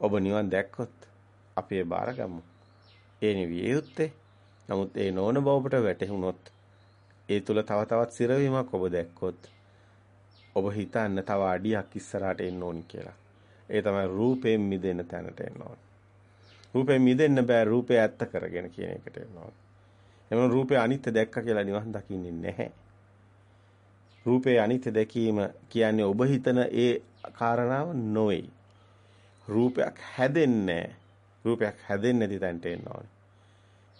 ඔබ නිවන් දැක්කොත් අපි ඒ බාරගමු. ඒ නිවිය යුත්තේ. නමුත් ඒ නොවන බව ඔබට වැටහුනොත් ඒ තුල තව තවත් සිරවීමක් ඔබ දැක්කොත් ඔබ හිතන්න තව අඩියක් ඉස්සරහට එන්න ඕනි කියලා. ඒ තමයි රූපයෙන් මිදෙන්න තැනට එන්න ඕනි. රූපයෙන් මිදෙන්න බෑ රූපය ඇත්ත කරගෙන කියන එකට එන්න ඕනි. එමන් රූපේ අනිත්‍ය දැක්ක කියලා නිවන් දකින්නේ නැහැ. රූපේ අනිත්‍ය දැකීම කියන්නේ ඔබ හිතන ඒ කාරණාව නොවේ. රූපයක් හැදෙන්නේ රූපයක් හැදෙන්නේ නැති තැනට එන්න ඕනේ.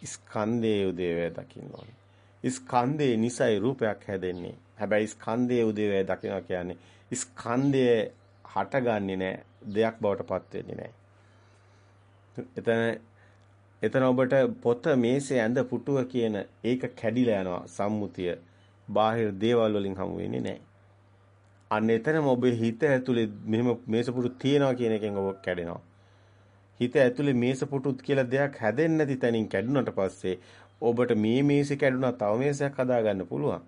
ස්කන්ධයේ උදේවැය දකින්න ඕනේ. ස්කන්ධේ නිසයි රූපයක් හැදෙන්නේ. හැබැයි ස්කන්ධයේ උදේවැය දකිනවා කියන්නේ ස්කන්ධය හටගන්නේ නැහැ. දෙයක් බවට පත් වෙන්නේ නැහැ. එතන එතන ඔබට පොත මේසේ ඇඳ පුටුව කියන ඒක කැඩිලා යනවා සම්මුතිය. බාහිර දේවල් වලින් හමු වෙන්නේ නැහැ. අන්න එතනම ඔබේ හිත ඇතුලේ මෙහෙම මේසපුටු තියනවා කියන එකෙන් ඔබ කැඩෙනවා. හිත ඇතුලේ මේසපුටුත් කියලා දෙයක් හැදෙන්නේ නැති තැනින් කැඩුනට පස්සේ ඔබට මේ මේසෙ කැඩුනා තව මේසයක් හදාගන්න පුළුවන්.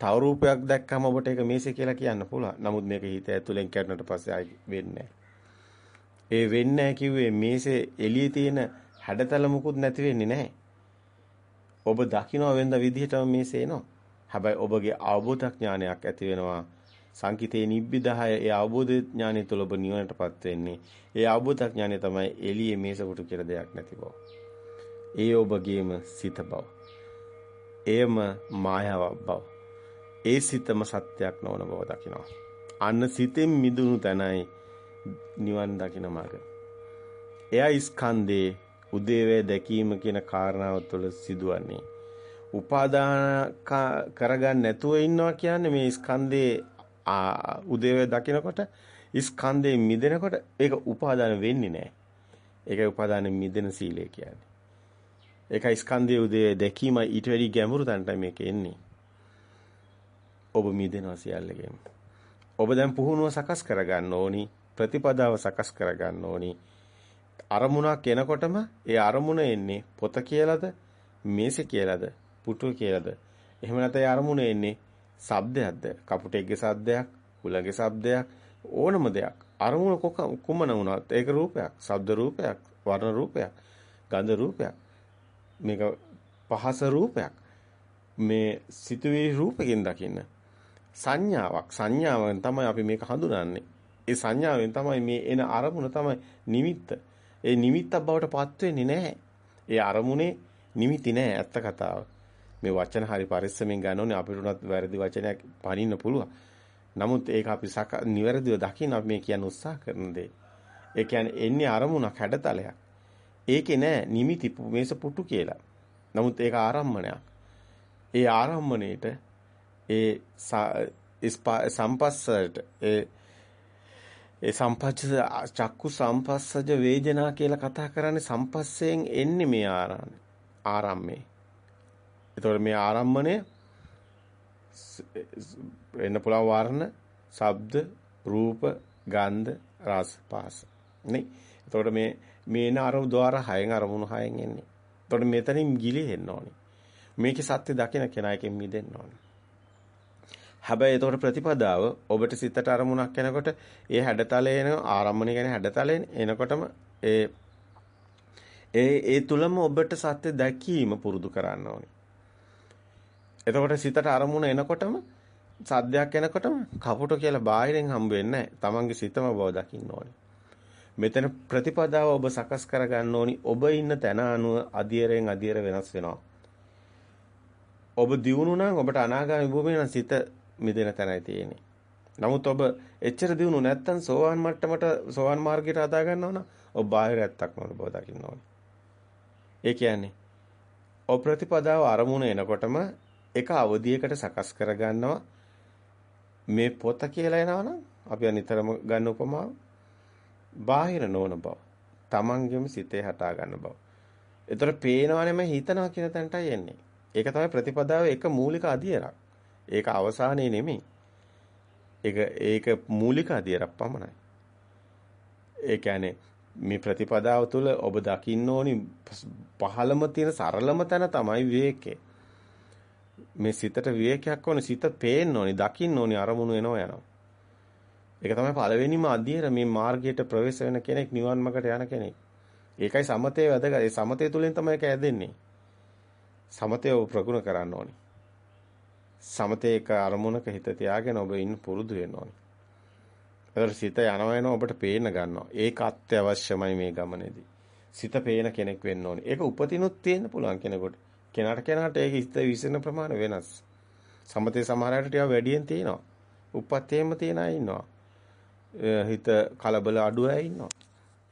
තව රූපයක් දැක්කම ඔබට ඒක මේසෙ කියලා කියන්න පුළුවන්. නමුත් මේක හිත ඇතුලෙන් කැඩුනට පස්සේ ආයි වෙන්නේ ඒ වෙන්නේ කිව්වේ මේසේ එළියේ තියෙන හැඩතල මුකුත් නැති වෙන්නේ නැහැ. ඔබ දකින්න වෙනද විදිහටම මේසේ එනවා. හැබැයි ඔබගේ අවබෝධ ඥානයක් ඇති වෙනවා. සංකිතේ නිබ්බිදාය ඒ අවබෝධ ඥානය තුළ ඔබ නිවනටපත් වෙන්නේ. ඒ අවබෝධ ඥානය තමයි එළියේ මේසපුටු කියලා දෙයක් නැති බව. ඒ ඔබගේම සිත බව. එයම මායාවක් බව. ඒ සිතම සත්‍යයක් නොවන බව දකිනවා. අන්න සිතෙන් මිදුණු තැනයි නිවන් දකින මාර්ග. එයා ස්කන්ධේ උදේවේ දැකීම කියන කාරණාව තුළ සිදුවන්නේ. උපාදාන කරගන්න නැතුව ඉන්නවා කියන්නේ මේ ස්කන්ධේ උදේවේ දකිනකොට ස්කන්ධයෙන් මිදෙනකොට ඒක උපාදාන වෙන්නේ නැහැ. ඒකයි උපාදානෙ මිදෙන සීලය කියන්නේ. ඒකයි ස්කන්ධයේ උදේ දැකීමයි ඊට වැඩි ගැඹුරු තැනට මේක එන්නේ. ඔබ මිදෙනවා සියල්ලගෙම. ඔබ දැන් පුහුණුව සකස් කරගන්න ඕනි. ප්‍රතිපදාව සකස් කරගන්න ඕනි. අරමුණක් එනකොටම ඒ අරමුණ එන්නේ පොත කියලාද මේසෙ කියලාද පුටුව කියලාද? එහෙම නැත්නම් අරමුණ එන්නේ ශබ්දයක්ද? කපුටෙක්ගේ ශබ්දයක් කුලගේ ශබ්දයක් ඕනම දෙයක්. අරමුණ කුමන වුණත් ඒක රූපයක්. ශබ්ද රූපයක් වර්ණ රූපයක් ගන්ධ රූපයක්. මේක පහස රූපයක්. මේ සිතුවිලි රූපකින් දකින්න. සංඥාවක්. සංඥාවෙන් තමයි අපි මේක හඳුනන්නේ. ඒ සංඥාවෙන් තමයි මේ එන අරමුණ තමයි නිමිත්ත ඒ නිමිත්තක් බවට පත් වෙන්නේ නැහැ ඒ අරමුණේ නිමිති නැහැ ඇත්ත කතාව මේ වචන හරි පරිස්සමෙන් ගන්න ඕනේ අපිට උනත් වැරදි වචනයක් පනින්න පුළුවන්. නමුත් ඒක අපි නිවැරදිව දකින්න අපි මේ කියන්න උත්සාහ කරන දේ. ඒ කියන්නේ එන්නේ අරමුණක් හැඩතලයක්. ඒකේ නෑ නිමිති මේස පුටු කියලා. නමුත් ඒක ආරම්මණයක්. ඒ ආරම්මණයට ඒ සම්පස්සට ඒ ඒ සම්පච්ච චක්කු සම්පස්සජ වේදනා කියලා කතා කරන්නේ සම්පස්සයෙන් එන්නේ මේ ආරම්මේ. එතකොට මේ ආරම්මණය වෙන්න පුළුවන් වර්ණ, ශබ්ද, රූප, ගන්ධ, රස, පහස. නේ? එතකොට මේ මේන අරමු ద్వාර හයෙන් අරමුණු හයෙන් එන්නේ. එතකොට මෙතනින් ගිලිහෙන්න ඕනේ. මේකේ සත්‍ය දකින කෙනා එකෙන් මිදෙන්න ඕනේ. හැබැයි එතකොට ප්‍රතිපදාව ඔබට සිතට අරමුණක් එනකොට ඒ හැඩතලේ එන ආරම්භණය කියන්නේ හැඩතලේ එනකොටම ඒ ඒ ඒ තුලම ඔබට සත්‍ය දැකීම පුරුදු කරන්න ඕනේ. එතකොට සිතට අරමුණ එනකොටම සද්දයක් එනකොටම කපුට කියලා බාහිරින් හම්බ වෙන්නේ නැහැ. තමන්ගේ සිතම බව දකින්න ඕනේ. මෙතන ප්‍රතිපදාව ඔබ සකස් කරගන්න ඕනි. ඔබ ඉන්න තැන අනුව අධියරෙන් අධියර වෙනස් වෙනවා. ඔබ දියුණු නම් ඔබට අනාගාමී භූමියේ නම් සිත මිදෙන තැනයි තියෙන්නේ. නමුත් ඔබ එච්චර දියුණු නැත්තම් සෝවාන් මට්ටමට සෝවාන් මාර්ගයට අදා ගන්නව නම් ඔබ බාහිර ඇත්තක් නොවන බව දකින්න ඕනේ. ඒ කියන්නේ ඔබ ප්‍රතිපදාව අරමුණ එනකොටම එක අවධියකට සකස් කරගන්නවා මේ පොත කියලා එනවනම් අපි නිතරම ගන්න උපමාව බාහිර නොවන බව. තමන්ගෙම සිතේ හටා ගන්න බව. ඒතර පේනවා නෙමෙයි හිතනවා කියන තැනටයි එන්නේ. ඒක තමයි ප්‍රතිපදාවේ එක මූලික අධියරක්. ඒක අවසානයේ නෙමෙයි. ඒක ඒක මූලික අධියරක් පමණයි. ඒ කියන්නේ මේ ප්‍රතිපදාව තුළ ඔබ දකින්න ඕනි පහළම තියෙන සරලම තැන තමයි විවේකේ. මේ සිතට විවේකයක් ඕනේ සිත පේන්න ඕනේ දකින්න ඕනේ අරමුණු එනවා යනවා. ඒක තමයි පළවෙනිම අධ්‍යයන මේ මාර්ගයට ප්‍රවේශ වෙන කෙනෙක් නිවන් මාර්ගට යන කෙනෙක්. ඒකයි සමතේ වැදගත්. ඒ සමතේ තුලින් තමයි ඒක ඇදෙන්නේ. සමතේ ප්‍රගුණ කරන්න ඕනේ. සමතේක අරමුණක හිත තියාගෙන ඔබ ඉන්න පුරුදු වෙන්න ඕනේ. ඒතර සිත යනවා එනවා ඔබට පේන්න ගන්නවා. ඒක අත්‍යවශ්‍යමයි මේ ගමනේදී. සිත පේන කෙනෙක් වෙන්න ඕනේ. ඒක උපතිනුත් තියෙන්න පුළුවන් කෙනෙකුට. කෙනාට කෙනාට ඒක හිත විසින ප්‍රමාණය වෙනස්. සමතේ සමහර අයට ටිකක් වැඩියෙන් තියෙනවා. උපත්තේම තියෙන අය ඉන්නවා. හිත කලබල අඩු අය ඉන්නවා.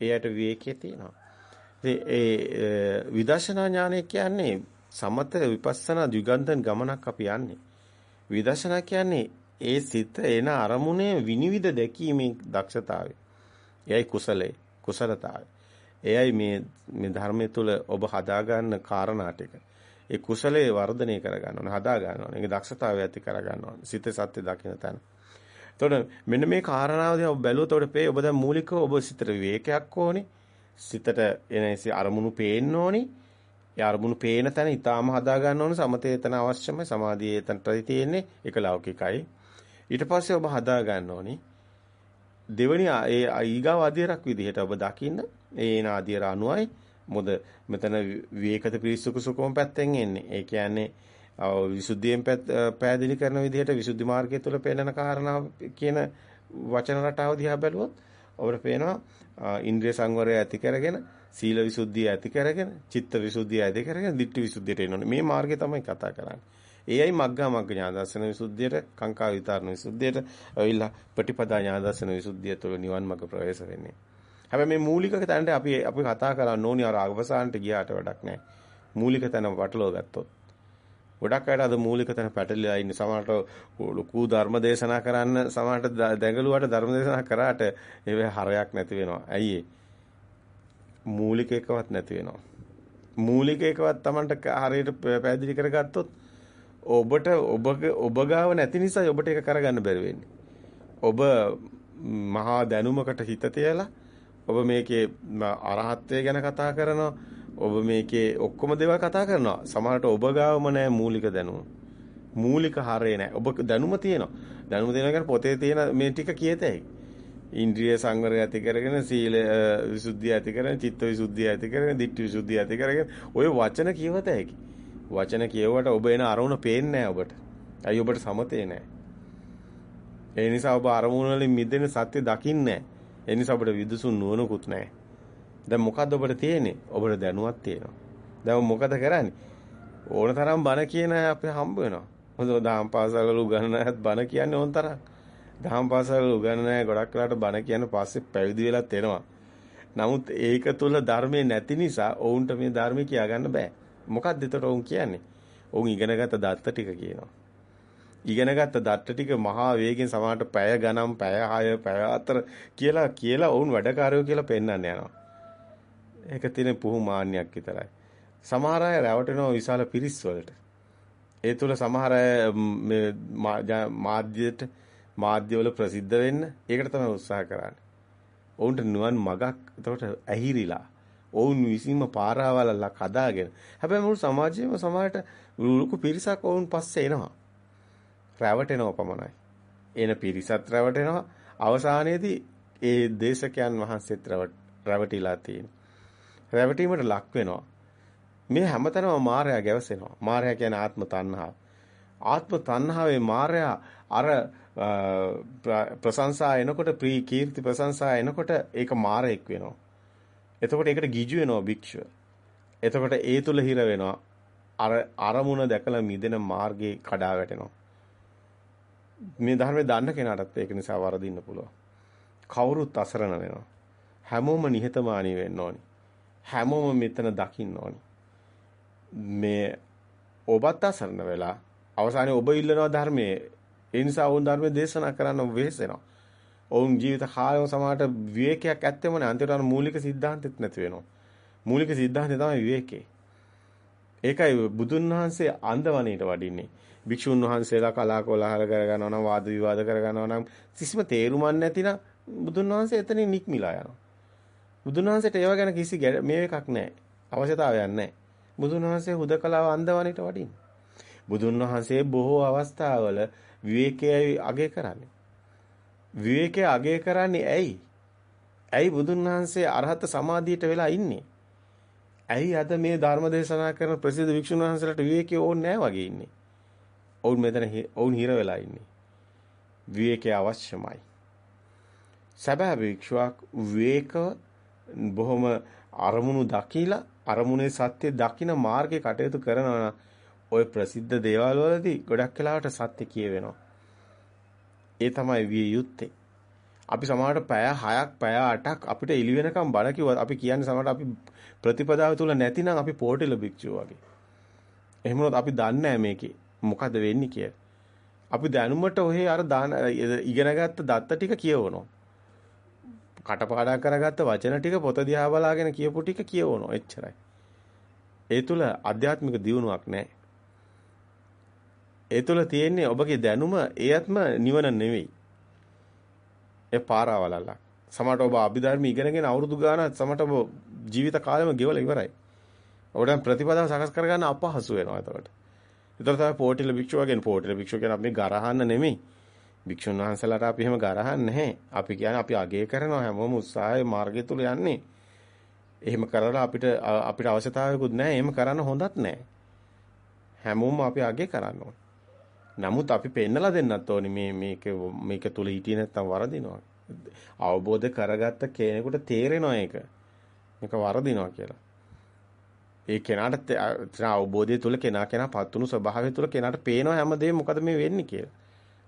ඒ අයට විවේකයේ තියෙනවා. ඒ විදර්ශනා ඥානය කියන්නේ සමත විපස්සනා ද්විගන්ධන් ගමනක් අපි යන්නේ. විදර්ශනා කියන්නේ ඒ සිත එන අරමුණේ විනිවිද දැකීමේ දක්ෂතාවය. එයයි කුසලයේ කුසලතාවය. එයයි මේ මේ ධර්මයේ තුල ඔබ හදාගන්න කාරණා ටික. ඒ කුසලයේ වර්ධනය කරගන්න ඕනේ, හදා ගන්න ඕනේ. ඒකේ දක්ෂතාවය ඇති කරගන්න ඕනේ. සිත සත්‍ය දකින්න තැන. එතකොට මෙන්න මේ කාරණාව දිහා ඔබ බැලුවොත් ඔබට පේ ඔබ දැන් මූලිකව ඔබ සිතට විවේකයක් ඕනේ. සිතට එන අරමුණු පේන්න ඕනේ. ඒ අරමුණු පේන තැන ඊටාම හදා ගන්න ඕනේ. සමතේතන අවශ්‍යමයි. සමාධියේ එතනටයි තියෙන්නේ. ඒක ලෞකිකයි. ඊට පස්සේ ඔබ හදා ගන්න ඕනේ. දෙවනි ඒ ඊගාව අධිරක් විදිහට ඔබ දකින්න ඒ එන අධිර අනුවයි මොද මෙතන විවේකත පිරිසුකු සුකම පැත්තෙන් එන්නේ. ඒ කියන්නේ විසුද්ධියෙන් පැහැදිලි කරන විදිහට විසුද්ධි මාර්ගය තුළ පෙන්වන කාරණා කියන වචන රටාව දිහා බැලුවොත් ඔබට පේනවා ඉන්ද්‍රිය සංවරය ඇති කරගෙන සීල විසුද්ධිය ඇති කරගෙන චිත්ත විසුද්ධිය ඇති කරගෙන ditthi විසුද්ධියට එනෝනේ මේ මාර්ගය තමයි කතා කරන්නේ. ඒයි මග්ගා මග්ග ඥාන දර්ශන විසුද්ධියට කාංකා විතරණ විසුද්ධියට අවිලා ප්‍රතිපදා ඥාන දර්ශන විසුද්ධිය තුළ නිවන් මඟ ප්‍රවේශ වෙන්නේ. හැබැයි මේ මූලික තැනට අපි අපි කතා කරන්න ඕනි අර අවසානට ගියාට වැඩක් නැහැ. මූලික තැන වටලව ගත්තොත් ගොඩක් අයට අද මූලික තැන පැටලිලා ඉන්නේ. සමහරට ලොකු ධර්ම දේශනා කරන්න සමහරට දැඟලුවට ධර්ම දේශනා කරාට ඒවේ හරයක් නැති වෙනවා. ඇයි මූලික එකවත් නැති වෙනවා. මූලික එකවත් Tamanට හරියට පැහැදිලි කරගත්තොත් ඔබට ඔබ ඔබ ගාව නැති නිසා ඔබට ඒක කරගන්න බැරි වෙන්නේ. ඔබ මහා දැනුමකට හිත තියලා ඔබ මේකේ අරහත්ත්වය ගැන කතා කරනවා ඔබ මේකේ ඔක්කොම දේවල් කතා කරනවා. සමහරට ඔබ ගාවම නැහැ මූලික දැනුම. මූලික හරේ නැහැ. ඔබ දැනුම තියෙනවා. දැනුම තියෙනවා කියන්නේ පොතේ තියෙන මේ ටික කියතයි. ඉන්ද්‍රිය සංවරය ඇති කරගෙන සීල විසුද්ධිය ඇති කරගෙන චිත්ත විසුද්ධිය ඇති කරගෙන ditthi විසුද්ධිය ඇති කරගෙන ඔය වචන කියවත හැකි. වචන කියවුවට ඔබ එන අරමුණ පේන්නේ නැහැ ඔබට. අයි ඔබට සමතේ නැහැ. ඒ නිසා ඔබ අරමුණ වලින් මිදෙන සත්‍ය දකින්නේ නැහැ. ඒ නිසා ඔබට විදුසුන් නුවණකුත් නැහැ. දැන් මොකද්ද ඔබට තියෙන්නේ? ඔබට දැනුවක් තියෙනවා. දැන් මොකද කරන්නේ? ඕන තරම් බන කියන අපේ හම්බ වෙනවා. හොඳ දහම් පාසල් උගන්වන්නත් බන කියන්නේ ඕන තරම්. දහම් පාසල් උගන්වන්නේ ගොඩක් වෙලාට බන කියන පස්සේ පැවිදි වෙලත් එනවා. නමුත් ඒක තුල ධර්මයේ නැති නිසා ඔවුන්ට මේ ධර්මය කියා ගන්න බෑ. මොකක්ද එතකොට ඔවුන් කියන්නේ? ඔවුන් ඉගෙනගත්ත දත්ත ටික කියනවා. ඉගෙනගත්ත දත්ත ටික මහා වේගෙන් සමහරට පැය ගණන්, පැය 6, පැය 4 කියලා කියලා ඔවුන් වැඩකාරයෝ කියලා පෙන්වන්න යනවා. ඒක තියෙන පුහු මාන්නයක් විතරයි. සමහර අය රැවටෙනවා විශාල පිරිස් වලට. ඒ තුල සමහර අය මේ මාධ්‍යයට මාධ්‍යවල ප්‍රසිද්ධ වෙන්න ඒකට තමයි උත්සාහ කරන්නේ. ඔවුන්ට නිවන් මගක් එතකොට ඇහිරිලා ඔවුන් විසින්ම පාරාවලලා කදාගෙන හැබැයි මුළු සමාජයේම සමාජයට ලොකු පිරිසක් ඔවුන් පස්සේ එනවා. රැවටෙනව පමණයි. එන පිරිසත් රැවටෙනවා. අවසානයේදී ඒ දේශකයන් වහන්සේත් රැවටිලා තියෙනවා. රැවටීමට ලක් වෙනවා. මේ හැමතැනම මායя ගැවසෙනවා. මායя කියන්නේ ආත්ම තණ්හාව. ආත්ම තණ්හාවේ මායя අර ප්‍රශංසා එනකොට ප්‍රී කීර්ති ප්‍රශංසා එනකොට ඒක මාරෙක් වෙනවා. එතකොට ඒකට ගිජු වෙනවා භික්ෂුව. එතකොට ඒ තුල හිර වෙනවා. අර අරමුණ දැකලා මිදෙන මාර්ගේ කඩා වැටෙනවා. මේ ධර්මයේ දන්න කෙනාටත් ඒක නිසා වරදින්න පුළුවන්. කවුරුත් අසරණ වෙනවා. හැමෝම නිහතමානී වෙන්න ඕනි. හැමෝම මෙතන දකින්න ඕනි. මේ ඔබත් අසරණ වෙලා අවසානයේ ඔබ ඉල්ලනවා ධර්මයේ ඒ නිසා වුන් ධර්මයේ දේශනා කරන්න වෙහෙසෙනවා. ඔවුන් ජීවිත කාලයම සමාට විවේකයක් ඇත්තෙම නැහැ. අන්තිමට මූලික සිද්ධාන්තෙත් නැති වෙනවා. මූලික සිද්ධාන්තය තමයි විවේකේ. ඒකයි බුදුන් වහන්සේ අන්දවණේට වඩින්නේ. භික්ෂුන් වහන්සේලා කලා කොලහල කරගන්නවා නම් වාද විවාද කරගන්නවා නම් කිසිම තේරුමක් නැතිනම් බුදුන් වහන්සේ එතනින් නික්මිලා යනවා. බුදුන් වහන්සේට ඒව ගැන කිසි මේ එකක් නැහැ. අවශ්‍යතාවයක් නැහැ. බුදුන් වහන්සේ හුදකලාව අන්දවණේට වඩින්නේ. බුදුන් වහන්සේ බොහෝ අවස්ථාවල විවේකයයි අගය කරන්නේ. විවේකය අගය කරන්නේ ඇයි? ඇයි බුදුන් වහන්සේ අරහත් සමාධියට වෙලා ඉන්නේ? ඇයි අද මේ ධර්ම දේශනා කරන ප්‍රසිද්ධ වික්ෂුන් වහන්සේලාට විවේකය ඕනේ නැහැ වගේ ඉන්නේ? ඔවුන් මෙතන ඔවුන් හිර වෙලා ඉන්නේ. විවේකය අවශ්‍යමයි. සැබෑ වික්ෂුවක් විවේක බොහොම අරමුණු දකිලා අරමුණේ සත්‍ය දකින මාර්ගේ කටයුතු කරනවා ඔය ප්‍රසිද්ධ දේවල් වලදී ගොඩක් වෙලාවට සත්‍ය කියවෙනවා. ඒ තමයි විය යුත්තේ. අපි සමහරට පැය 6ක් පැය 8ක් අපිට එළි වෙනකම් බණ කිව්වත් අපි කියන්නේ සමහරට අපි ප්‍රතිපදාව තුල නැතිනම් අපි පෝටෙල භික්ෂුව වගේ. එහෙම අපි දන්නේ මේකේ මොකද වෙන්නේ කියලා. අපි දැනුමට ඔහේ අර දාන ඉගෙනගත්ත දත්ත ටික කියවනවා. කටපාඩම් කරගත්ත වචන ටික පොත දිහා බලාගෙන කියපු ටික කියවනවා. එච්චරයි. ඒ තුල ආධ්‍යාත්මික දියුණුවක් නැහැ. ඒ තුල තියෙන්නේ ඔබගේ දැනුම එයත්ම නිවන නෙවෙයි. ඒ පාරවලල්ලක්. සමහරට ඔබ අභිධර්ම ඉගෙනගෙන අවුරුදු ගාණක් සමහරට ඔබ ජීවිත කාලෙම ගෙවලා ඉවරයි. ඔබට ප්‍රතිපදාව සකස් කරගන්න අපහසු වෙනවා එතකොට. ඒතර තමයි පොටිල භික්ෂුව කියන්නේ පොටිල භික්ෂුව කියන්නේ අපි ගරහන්න නෙමෙයි. භික්ෂුන් වහන්සේලාට අපි එහෙම ගරහන්නේ නැහැ. අපි කියන්නේ අපි අගය කරනවා හැමෝම උත්සාහයේ මාර්ගය තුල යන්නේ. එහෙම කරලා අපිට අපිට අවශ්‍යතාවයකුත් නැහැ. එහෙම කරන්න හොඳත් නැහැ. හැමෝම අපි අගය කරන්න ඕනේ. නමුත් අපි පෙන්නලා දෙන්නත් ඕනේ මේ මේක මේක තුල හිටියේ නැත්තම් වරදිනවා. අවබෝධ කරගත්ත කෙනෙකුට තේරෙනවා ඒක. මේක වරදිනවා කියලා. ඒ කෙනාට අවබෝධය තුල කෙනා කෙනා පත්තුණු ස්වභාවය තුල කෙනාට පේනවා හැමදේම මොකද මේ වෙන්නේ කියලා.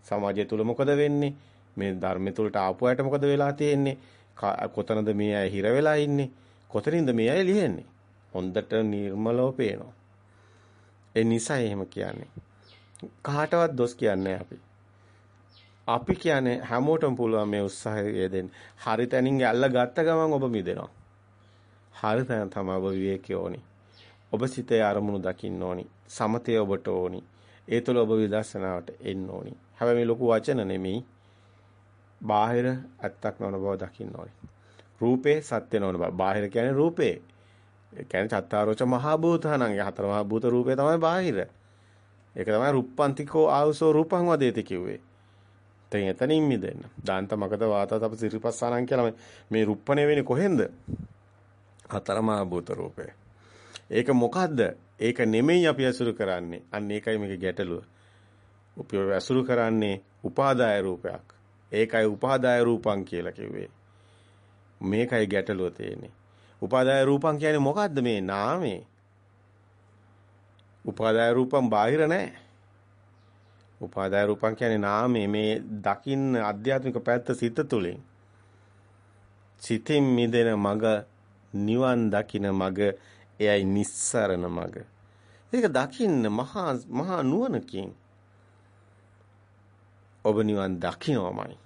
සමාජය තුල මොකද වෙන්නේ? මේ ධර්මය තුලට ආපු අයට මොකද වෙලා තියෙන්නේ? කොතනද මේ අය හිර වෙලා ඉන්නේ? කොතනින්ද මේ අය ලියන්නේ? හොඳට නිර්මලව පේනවා. ඒ නිසා එහෙම කියන්නේ. කාටවත් දොස් කියන්නේ අපි. අපි කියන්නේ හැමෝටම පුළුවන් මේ උත්සාහය දෙන්න. හරි තැනින් ඇල්ල ගත්ත ගමන් ඔබ මිදෙනවා. හරි තැන තමයි ඔබ විවේකී ඕනි. ඔබ සිතේ අරමුණු දකින්න ඕනි. සමතය ඔබට ඕනි. ඒ තුළ ඔබ විදර්ශනාවට එන්න ඕනි. හැබැයි මේ ලොකු වචන නෙමෙයි. බාහිර ඇත්තක් නොවන බව දකින්න ඕනි. රූපේ සත්‍ය නොවන බව. බාහිර කියන්නේ රූපේ. ඒ කියන්නේ චත්තාරෝච මහා භූතහනං. හතර මහා භූත රූපේ තමයි බාහිර. ඒක තමයි රුප්පන්තිකෝ ආවසෝ රූපං වදේති කිව්වේ. දැන් එතනින් මිදෙන්න. දාන්ත මගද වාතත අප සිරිපස්සානං කියලා මේ රුප්පණය වෙන්නේ කොහෙන්ද? හතරමා භූත රූපේ. ඒක මොකද්ද? ඒක නෙමෙයි අපි අසුරු කරන්නේ. අන්න ඒකයි මේකේ ගැටලුව. අපි අසුරු කරන්නේ උපාදාය රූපයක්. ඒකයි උපාදාය රූපං කියලා කිව්වේ. මේකයි ගැටලුව තියෙන්නේ. උපාදාය රූපං කියන්නේ මොකද්ද මේ නාමේ? උපාදාය රූපම් බාහිර නැහැ. උපාදාය රූපම් කියන්නේ නාමයේ මේ දකින්න අධ්‍යාත්මික පැත්ත සිත තුළින්. සිතින් මිදෙන මග නිවන් දකින මග එයයි නිස්සරණ මග. ඒක දකින්න මහා මහා නුවණකින් ඔබ නිවන් දකින්නමයි.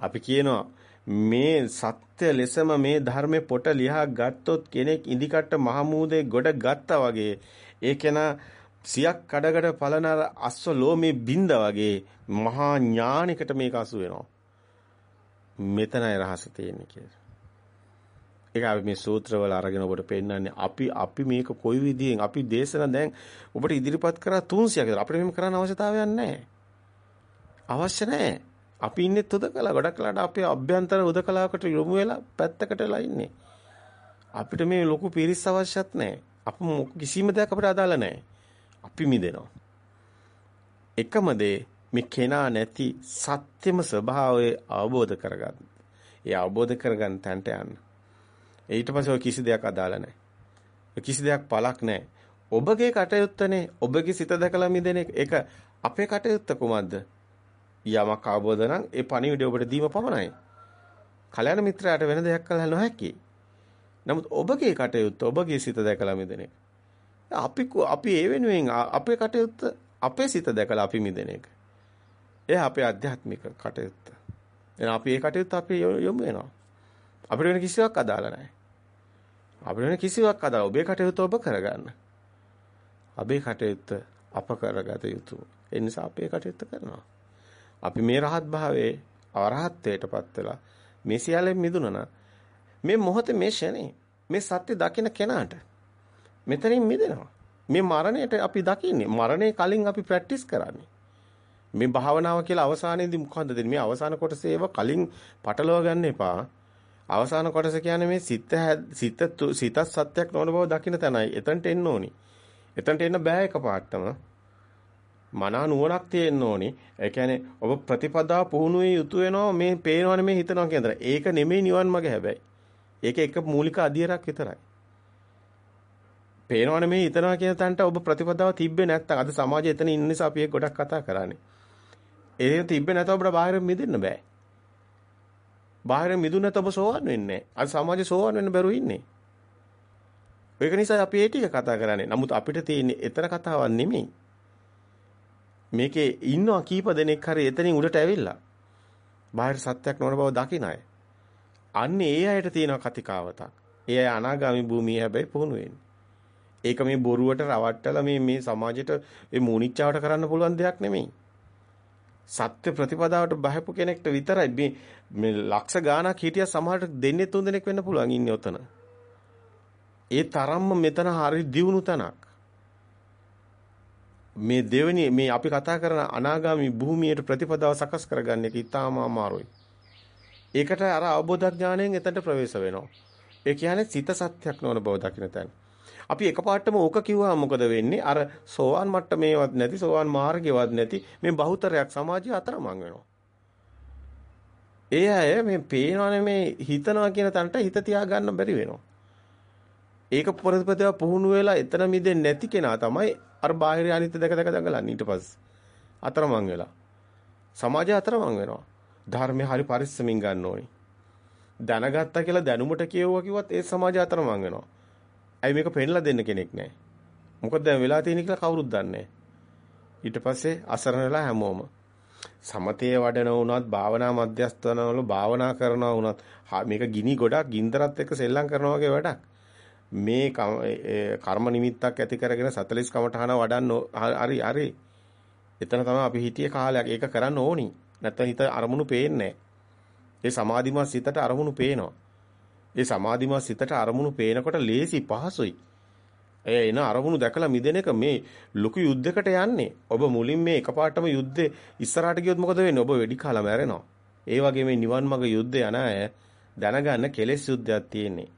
අපි කියනවා මේ සත්‍ය ලෙසම මේ ධර්මේ පොට ලියා ගත්තොත් කෙනෙක් ඉදිකට මහමූදේ ගොඩ ගත්තා වගේ ඒ කෙනා සියක් කඩකට පලන අස්ව ලෝමේ බින්ද වගේ මහා ඥානිකට මේක අසු වෙනවා. මෙතනයි රහස තියෙන්නේ කියලා. ඒක අපි මේ සූත්‍රවල අරගෙන ඔබට පෙන්නන්නේ අපි අපි මේක කොයි විදියෙන් අපි දේශන දැන් ඔබට ඉදිරිපත් කරා 300ක් විතර අපිට මෙහෙම කරන්න අවශ්‍යතාවයක් නැහැ. අවශ්‍ය නැහැ. අපි ඉන්නේ උදකලා ගොඩක් වෙලාට අපේ අභ්‍යන්තර උදකලාවකට යොමු වෙලා පැත්තකට වෙලා ඉන්නේ. අපිට මේ ලොකු පිරිස් අවශ්‍යත් නැහැ. අප කිසිම දෙයක් අපිට අදාළ නැහැ. අපි මිදෙනවා. එකම දේ මේ කෙනා නැති සත්‍යම ස්වභාවය අවබෝධ කරගන්න. ඒ අවබෝධ කරගන්න තැනට යන්න. ඊට පස්සේ ඔය කිසි දෙයක් අදාළ නැහැ. කිසි දෙයක් පළක් නැහැ. ඔබගේ කටයුත්තනේ ඔබගේ සිත දැකලා මිදෙන එක. ඒක අපේ කටයුත්ත කුමක්ද? යමක් අවබෝධ නම් ඒ පණිවිඩය ඔබට දීම පමණයි. කල්‍යාණ මිත්‍රයාට වෙන දෙයක් කළ නොහැකි. නමුත් ඔබගේ කටයුත්ත ඔබගේ සිත දැකලා මිදෙන එක. අපි අපි ඒ වෙනුවෙන් අපේ කටයුත්ත අපේ සිත දැකලා අපි මිදෙන එක. එයා අපේ ආධ්‍යාත්මික කටයුත්ත. එහෙනම් අපි ඒ කටයුත්ත අපි යොමු වෙනවා. අපිට වෙන කිසිවක් අදාළ නැහැ. අපිට වෙන කිසිවක් අදාළ ඔබේ කටයුත්ත ඔබ කරගන්න. අපේ කටයුත්ත අප කරගත යුතුයි. ඒ නිසා අපේ කටයුත්ත කරනවා. අපි මේ රහත් භාවයේ අරහත්ත්වයටපත් වෙලා මේ සියල්ලෙන් මිදුණා මේ මොහොතේ මේ ෂණේ මේ සත්‍ය දකින කෙනාට මෙතනින් මිදෙනවා. මේ මරණයට අපි දකින්නේ මරණය කලින් අපි ප්‍රැක්ටිස් කරන්නේ. මේ භාවනාව කියලා අවසානයේදී මොකද්ද දෙන්නේ? මේ අවසාන කොටසේ ඒව කලින් පටලවා ගන්න එපා. අවසාන කොටස කියන්නේ මේ සිත සිත සිතත් සත්‍යක් නොවන බව දකින්න තැනයි. එතනට එන්න ඕනි. එතනට එන්න බෑ එකපාරටම. මනා නුවණක් තියෙන්න ඕනි. ඒ කියන්නේ ඔබ ප්‍රතිපදාව පුහුණුවේ යුතු වෙනවා මේ පේනව නෙමෙයි හිතනවා කියන ඒක නෙමෙයි නිවන් මඟ හැබැයි. ඒක එක මූලික අධියරක් විතරයි. පේනව නෙමෙයි හිතනවා කියන තැනට ඔබ ප්‍රතිපදාව තිබ්බේ නැත්තම් අද සමාජයේ එතන ඉන්න නිසා අපි ඒක ගොඩක් කතා කරන්නේ. ඒක තිබ්බේ නැතව අපිට බාහිරින් මිදෙන්න බෑ. බාහිරින් මිදුන නැත ඔබ සෝවන් වෙන්නේ නැහැ. අද සමාජයේ සෝවන් වෙන්න බැරුව ඉන්නේ. ඒක නිසා අපි ඒ ටික කතා කරන්නේ. නමුත් අපිට තියෙන්නේ එතන කතාවක් නෙමෙයි. මේකේ ඉන්නවා කීප දෙනෙක් හරි එතනින් උඩට ඇවිල්ලා. බාහිර සත්‍යක් නොවන බව දකින අය. අන්න ඒ අයට තියෙන කතිකාවතක්. ඒ අය අනාගාමි භූමිය හැබැයි පුහුණු වෙන්නේ. ඒක මේ බොරුවට රවට්ටලා මේ මේ සමාජයට මේ මූණිච්චාවට කරන්න පුළුවන් දෙයක් නෙමෙයි. සත්‍ය ප්‍රතිපදාවට බහපු කෙනෙක්ට විතරයි මේ මේ ලක්ෂ ගාණක් හිටිය සමහරට දෙන්නේ තුන් දෙනෙක් වෙන්න පුළුවන් ඉන්නේ ඔතන. ඒ තරම්ම මෙතන හරි දියුණු තැනක්. මේ දෙවෙනි මේ අපි කතා කරන අනාගාමි භූමියට ප්‍රතිපදාව සකස් කරගන්න එක ඉතාම අමාරුයි. ඒකට අර අවබෝධ ඥාණයෙන් එතනට ප්‍රවේශ වෙනවා. ඒ කියන්නේ සිත සත්‍යක් නොවන බව දකින්න තැන. අපි එකපාරටම ඕක කිව්වා මොකද වෙන්නේ? අර සෝවාන් මට්ටමේවත් නැති සෝවාන් මාර්ගයවත් නැති මේ බහුතරයක් සමාජය අතරමං වෙනවා. ඒ අය මේ පේනවනේ මේ හිතනවා කියන තැනට හිත තියාගන්න බැරි වෙනවා. ඒක ප්‍රතිපදාව පුහුණු වෙලා එතන මිදෙන්නේ නැති කෙනා තමයි අර බාහිර අනිත්‍ය දැක දැක දඟලන්නේ ඊට පස්සේ. අතරමං වෙලා. සමාජය අතරමං වෙනවා. ධර්මය හරි පරිස්සමින් ගන්න ඕනි. දැනගත්තා කියලා දැනුමට කියවුවා කිව්වත් ඒ සමාජය අතරමං වෙනවා. ඇයි මේක පෙන්ලා දෙන්න කෙනෙක් නැහැ. මොකද දැන් වෙලා තියෙන කියලා කවුරුත් දන්නේ ඊට පස්සේ අසරණ වෙලා හැමෝම සමතේ වඩන වුණත් භාවනා මධ්‍යස්ථානවල භාවනා කරනවා වුණත් මේක ගිනි ගොඩක් ගින්දරත් එක්ක සෙල්ලම් කරනවා වගේ වැඩක්. මේ කර්ම නිමිත්තක් ඇති කරගෙන 40 කමඨහන වඩන්න හරි හරි. එතන තමයි අපි හිටියේ කාලයක්. ඒක කරන්න ඕනි. නැත්නම් හිත අරමුණු පේන්නේ ඒ සමාධිමත් සිතට අරමුණු පේනවා. ඒ සමාධිමත් සිතට අරමුණු පේනකොට ලේසි පහසුයි. ඒ එන අරමුණු දැකලා මිදෙන එක මේ ලොකු යුද්ධයකට යන්නේ. ඔබ මුලින් මේ එකපාරටම යුද්ධේ ඉස්සරහට ගියොත් මොකද වෙන්නේ? ඔබ වෙඩි කාලා මැරෙනවා. ඒ වගේ මේ නිවන් මඟ යුද්ධය යන අය දැනගන්න කෙලෙස් යුද්ධයක් තියෙන්නේ.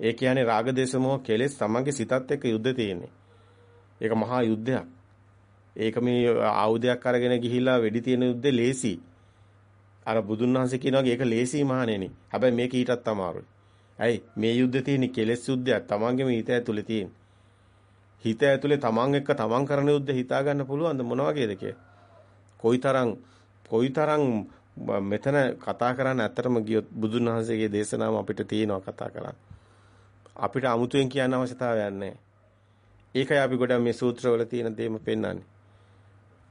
ඒ කියන්නේ රාග දේශ මොහ කෙලෙස් තමන්ගේ සිතත් එක්ක යුද්ධ තියෙන්නේ. ඒක මහා යුද්ධයක්. ඒක මේ ආයුධයක් අරගෙන ගිහිල්ලා වෙඩි තියෙන යුද්ධේ ලේසි. අර බුදුන් වහන්සේ කියනවා ඒක ලේසි මහණෙනි. හැබැයි මේක ඊටත් අමාරුයි. ඇයි මේ යුද්ධේ තියෙන්නේ කෙලෙස් යුද්ධයක්. තමන්ගේම හිත ඇතුලේ තියෙන. හිත ඇතුලේ තමන් එක්ක තමන් කරන යුද්ධ හිතා ගන්න පුළුවන්ද මොන වගේද කියලා. කොයිතරම් කොයිතරම් මෙතන කතා කරන්න ඇත්තටම ගියොත් බුදුන් වහන්සේගේ දේශනාව අපිට තියෙනවා කතා කරන්න. අපිට අමුතුවෙන් කියන්න අවශ්‍යතාවයක් නැහැ. ඒකයි අපි ගොඩක් මේ සූත්‍රවල තියෙන දේම පෙන්වන්නේ.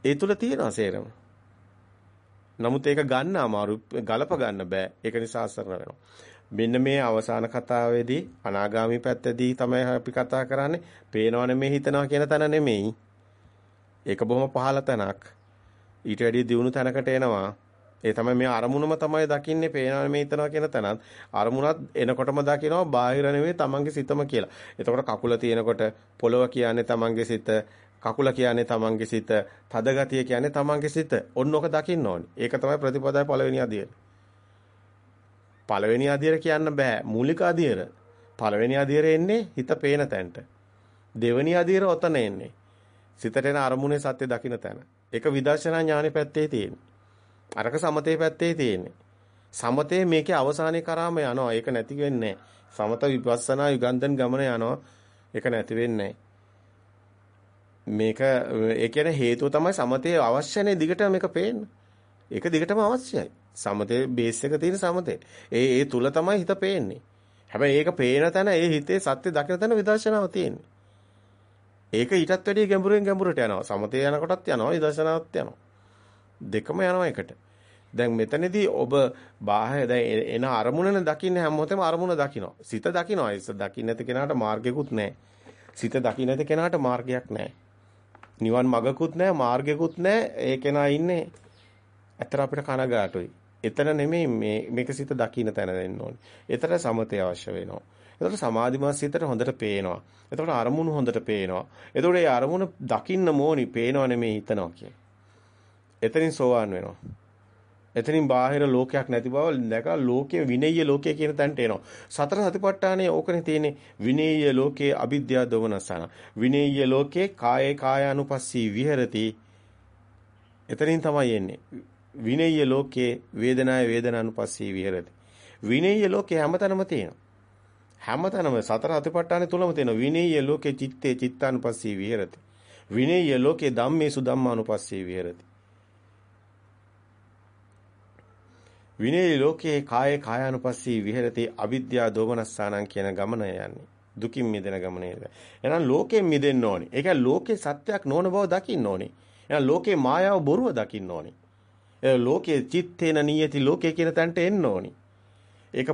ඒ තුල තියෙනවා සේරම. නමුත් ඒක ගන්න අමාරු ගලප ගන්න බෑ. ඒක නිසා අසරණ වෙනවා. මෙන්න මේ අවසාන කතාවේදී අනාගාමි පැත්තදී තමයි අපි කතා කරන්නේ. පේනවනේ මේ හිතනවා කියන තැන නෙමෙයි. ඒක බොහොම පහළ තැනක්. ඊට වැඩිය දියුණු තැනකට එනවා. ඒ තමයි මේ අරමුණම තමයි දකින්නේ පේනවා මේ හිතනවා කියන තැනත් අරමුණත් එනකොටම දකිනවා බාහිර නෙමෙයි තමන්ගේ සිතම කියලා. එතකොට කකුල තියෙනකොට පොළව කියන්නේ තමන්ගේ සිත කකුල කියන්නේ තමන්ගේ සිත, තද ගතිය කියන්නේ තමන්ගේ සිත. ඔන්න ඔක දකින්න ඕනේ. ඒක තමයි ප්‍රතිපදාවේ පළවෙනි අදියර. පළවෙනි අදියර කියන්න බෑ. මූලික අදියර. පළවෙනි අදියර එන්නේ හිත පේන තැනට. දෙවෙනි අදියර ඔතන එන්නේ. සිතට එන අරමුණේ සත්‍ය දකින්න තැන. ඒක විදර්ශනා ඥානෙ පැත්තේ තියෙන්නේ. අරක සමතේ පැත්තේ තියෙන්නේ. සමතේ මේකේ අවසානයේ කරාම යනවා. ඒක නැති වෙන්නේ සමත විපස්සනා යුගන්ධන් ගමන යනවා. ඒක නැති වෙන්නේ මේක ඒ කියන්නේ හේතුව තමයි සමතේ අවශ්‍යනේ දිගට මේක පේන්න. ඒක දිගටම අවශ්‍යයි. සමතේ බේස් එක තියෙන සමතේ. ඒ ඒ තුල තමයි හිත පේන්නේ. හැබැයි ඒක පේන තැන ඒ හිතේ සත්‍ය දකින තැන විදර්ශනාව තියෙන්නේ. ඒක ඊටත් වැඩිය ගැඹුරෙන් ගැඹුරට යනවා. සමතේ යනකොටත් යනවා විදර්ශනාවත් යනවා. දෙකම යනවා එකට. දැන් මෙතනදී ඔබ බාහිර දැන් එන අරමුණනේ දකින්නේ හැම මොහොතේම අරමුණ දකිනවා. සිත දකිනවා. ඒක දකින්න නැති කෙනාට මාර්ගයකුත් නැහැ. සිත දකින්න නැති කෙනාට මාර්ගයක් නැහැ. නිවන් මගකුත් නැහැ, මාර්ගයකුත් නැහැ. ඒ කෙනා ඉන්නේ ඇතර අපිට කනගාටුයි. එතන නෙමෙයි මේ මේක සිත දකින්න තැන දෙන්න ඕනේ. එතන සමතය අවශ්‍ය වෙනවා. එතකොට සමාධිමත් සිතට හොඳට පේනවා. එතකොට අරමුණු හොඳට පේනවා. එතකොට ඒ අරමුණ දකින්න මොනි පේනව නෙමෙයි හිතනවා කියන්නේ. එතනින් සෝවාන් වෙනවා. එතනින් බාහිර ලෝකයක් නැති බව දැකලා ලෝකයේ විනේය ලෝකය කියන තැනට එනවා. සතර සතිපට්ඨානයේ ඕකනේ තියෙන්නේ විනේය ලෝකයේ අවිද්‍යා දවනසන. විනේය ලෝකයේ කායේ කායානුපස්සී විහෙරති. එතනින් තමයි එන්නේ. විනේය ලෝකයේ වේදනාය වේදනානුපස්සී විහෙරති. විනේය ලෝකයේ හැමතැනම තියෙනවා. හැමතැනම සතර සතිපට්ඨානයේ තුලම තියෙනවා. විනේය ලෝකයේ චිත්තේ චිත්තානුපස්සී විහෙරති. විනේය ලෝකයේ ධම්මේසු ධම්මානුපස්සී විහෙරති. විනේ ලෝකේ කායේ කායානුපස්සී විහෙරති අවිද්‍යා දෝමනස්සානං කියන ගමන යන්නේ. දුකින් මිදෙන ගමනේ. එහෙනම් ලෝකයෙන් මිදෙන්න ඕනේ. ඒ කියන්නේ ලෝකේ සත්‍යයක් නොවන බව දකින්න ඕනේ. එහෙනම් ලෝකේ මායාව බොරුව දකින්න ඕනේ. ඒ ලෝකේ චිත්තේන නියති ලෝකේ කියන තැනට එන්න ඕනේ. ඒක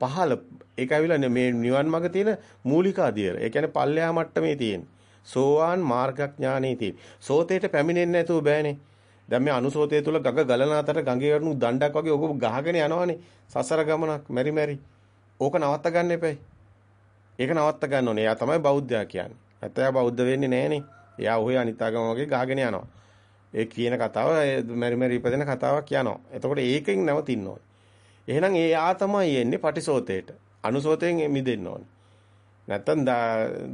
පහල ඒක ඇවිල්ලා මේ නිවන් මඟ තියෙන මූලික අධියර. ඒ කියන්නේ පල්ලෙහා මට්ටමේ තියෙන. සෝවාන් මාර්ගඥානෙ තියෙන. සෝතේට පැමිණෙන්නේ නැතුව බෑනේ. දැන් මේ අනුසෝතය තුල ගඟ ගලන අතර ගඟේ වටුණු දණ්ඩක් වගේ ඔක ගහගෙන යනවනේ. සසර ගමනක් මෙරි මෙරි. ඕක නවත්ත ගන්න එපයි. ඒක නවත්ත ගන්න ඕනේ. එයා තමයි බෞද්ධයා කියන්නේ. නැත්නම් එයා බෞද්ධ වෙන්නේ නැහනේ. එයා ඔහේ අනිතාගම වගේ ගහගෙන යනවා. ඒ කියන කතාව මෙරි මෙරි ඉපදෙන කතාවක් කියනවා. එතකොට ඒකෙන් නැවතින්න ඕනේ. එහෙනම් ඒ ආ තමයි එන්නේ පටිසෝතේට. අනුසෝතයෙන් මිදෙන්න ඕනේ. නැත්තම්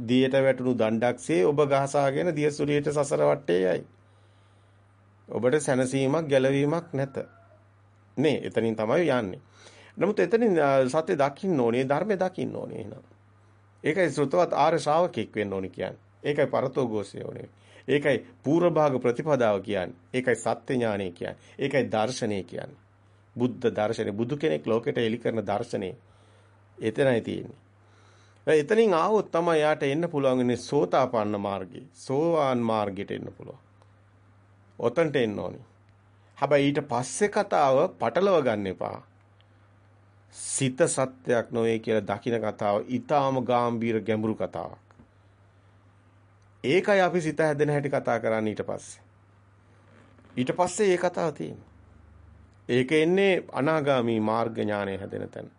දියට වැටුණු දණ්ඩක්සේ ඔබ ගහසාගෙන දියසුලියට සසර වටේ යයි. ඔබට සැනසීමක් ගැලවීමක් නැත. නේ එතනින් තමයි යන්නේ. නමුත් එතනින් සත්‍ය දකින්න ඕනේ, ධර්මය දකින්න ඕනේ එහෙනම්. ඒකයි සෘතවත් ආර්ය ශ්‍රාවකෙක් වෙන්න ඕනේ කියන්නේ. ඒකයි පරතෝගෝසය ඕනේ. ඒකයි පූර්ව භාග ප්‍රතිපදාව කියන්නේ. ඒකයි සත්‍ය ඥානය කියන්නේ. ඒකයි දර්ශනය කියන්නේ. බුද්ධ දර්ශනේ බුදු කෙනෙක් ලෝකෙට එලි කරන දර්ශනේ එතනයි තියෙන්නේ. එතනින් ආවොත් තමයි යාට එන්න පුළුවන් ඉන්නේ සෝතාපන්න මාර්ගේ. සෝවාන් මාර්ගයට එන්න පුළුවන්. ඔතනට එන්න ඕනි. හැබැයි ඊට පස්සේ කතාව පටලව ගන්න එපා. සිත සත්‍යයක් නොවේ කියලා දකින කතාව ඊටාම ගැඹීර ගැඹුරු කතාවක්. ඒකයි අපි සිත හැදෙන හැටි කතා කරන්නේ ඊට පස්සේ. ඊට පස්සේ ඒ කතාව තියෙන්නේ. ඒක එන්නේ අනාගාමි මාර්ග ඥානය හැදෙන තැන.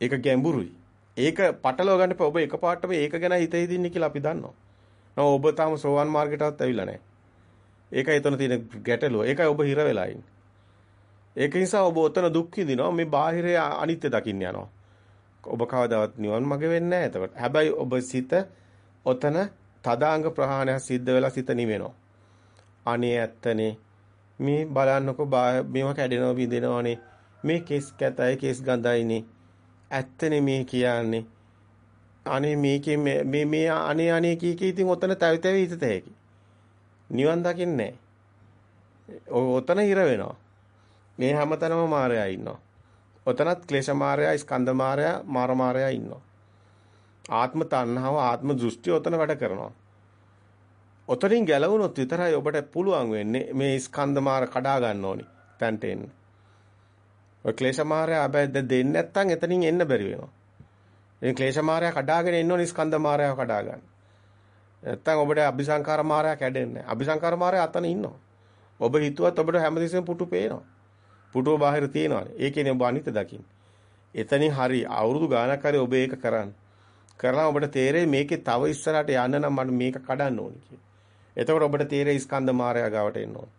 ඒක ගැඹුරුයි. ඒක පටලව ගන්න එපා. ඔබ එකපාරටම ඒක ගැන හිත හිතින්නේ කියලා අපි දන්නවා. නෝ ඔබ තාම සෝවන් මාර්ගයටවත් ඇවිල්ලා නැහැ. ඒකයි එතන තියෙන ගැටලුව. ඒකයි ඔබ හිර වෙලා ඉන්නේ. ඒක නිසා ඔබ ඔතන දුක් විඳිනවා. මේ බාහිරයේ අනිත්‍ය දකින්න යනවා. ඔබ කවදාවත් නිවන් මඟ වෙන්නේ නැහැ එතකොට. හැබැයි ඔබ සිත ඔතන තදාංග ප්‍රහාණයක් සිද්ධ වෙලා සිත නිවෙනවා. අනේ ඇත්තනේ මේ බලන්නකො මේවා කැඩෙනවා විඳිනවනේ. මේ කෙස් කැතයි කෙස් ගඳයිනේ. ඇත්තනේ මේ කියන්නේ. අනේ මේකේ මේ මේ අනේ අනේ කී කී ඉතින් ඔතන තැවි තැවි හිතත හැකි. නිවන් දකින්නේ ඔතන හිර වෙනවා. මේ හැමතැනම මායя ඉන්නවා. ඔතනත් ක්ලේශ මායя, ස්කන්ධ මායя, මාර මායя ඉන්නවා. ආත්ම තණ්හාව, ආත්ම දෘෂ්ටි ඔතන වැඩ කරනවා. ඔතනින් ගැලවුණොත් විතරයි ඔබට පුළුවන් වෙන්නේ මේ ස්කන්ධ මාර කඩා ගන්න ඕනි තැන්ට එන්න. ඔය ක්ලේශ මායя හැබැයි දෙන්නේ නැත්නම් එතනින් එන්න බැරි වෙනවා. ඉතින් ක්ලේශ මායя කඩාගෙන එන්න ඕනි ස්කන්ධ මායя කඩා ගන්න. නැත්තම් ඔබට අபிසංකාර මායя කැඩෙන්නේ නැහැ. අபிසංකාර මායя අතන ඉන්නවා. ඔබ හිතුවත් ඔබට හැමදෙස්සෙම පුටු පේනවා. පුටුව බාහිර තියෙනවානේ. ඒකේනේ ඔබ අනිත දකින්නේ. එතනින් හරි අවුරුදු ගාණක් හරි ඔබ ඒක කරන්න. කරලා ඔබට තේරෙයි මේකේ තව ඉස්සරහට යන්න නම් මට මේක කඩන්න ඕනේ කියලා. එතකොට ඔබට තේරෙයි ස්කන්ධ මායя ගාවට එන්න ඕනේ.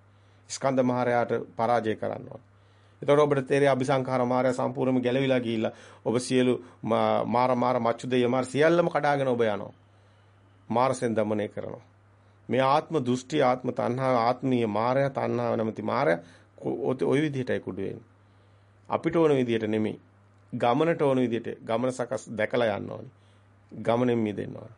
ස්කන්ධ මහරයාට පරාජය කරන්න ඕන. එතකොට ඔබට තේරෙයි අபிසංඛාර මාරයා සම්පූර්ණයෙන්ම ගැලවිලා ගිහිල්ලා ඔබ සියලු මාර මාර මච්චු දෙය මාර සියල්ලම කඩාගෙන ඔබ යනවා. මාර්ගයෙන් দমনය කරනවා. මේ ආත්ම දෘෂ්ටි ආත්ම තණ්හා ආත්මීය මායя තණ්හාව නැමැති මායя ওই විදිහටයි කුඩු වෙන්නේ. අපිට ඕන විදිහට නෙමෙයි. ගමනට ඕන විදිහට ගමන සකස් දැකලා යන්න ඕනේ. ගමනෙන් මිදෙන්න ඕනේ.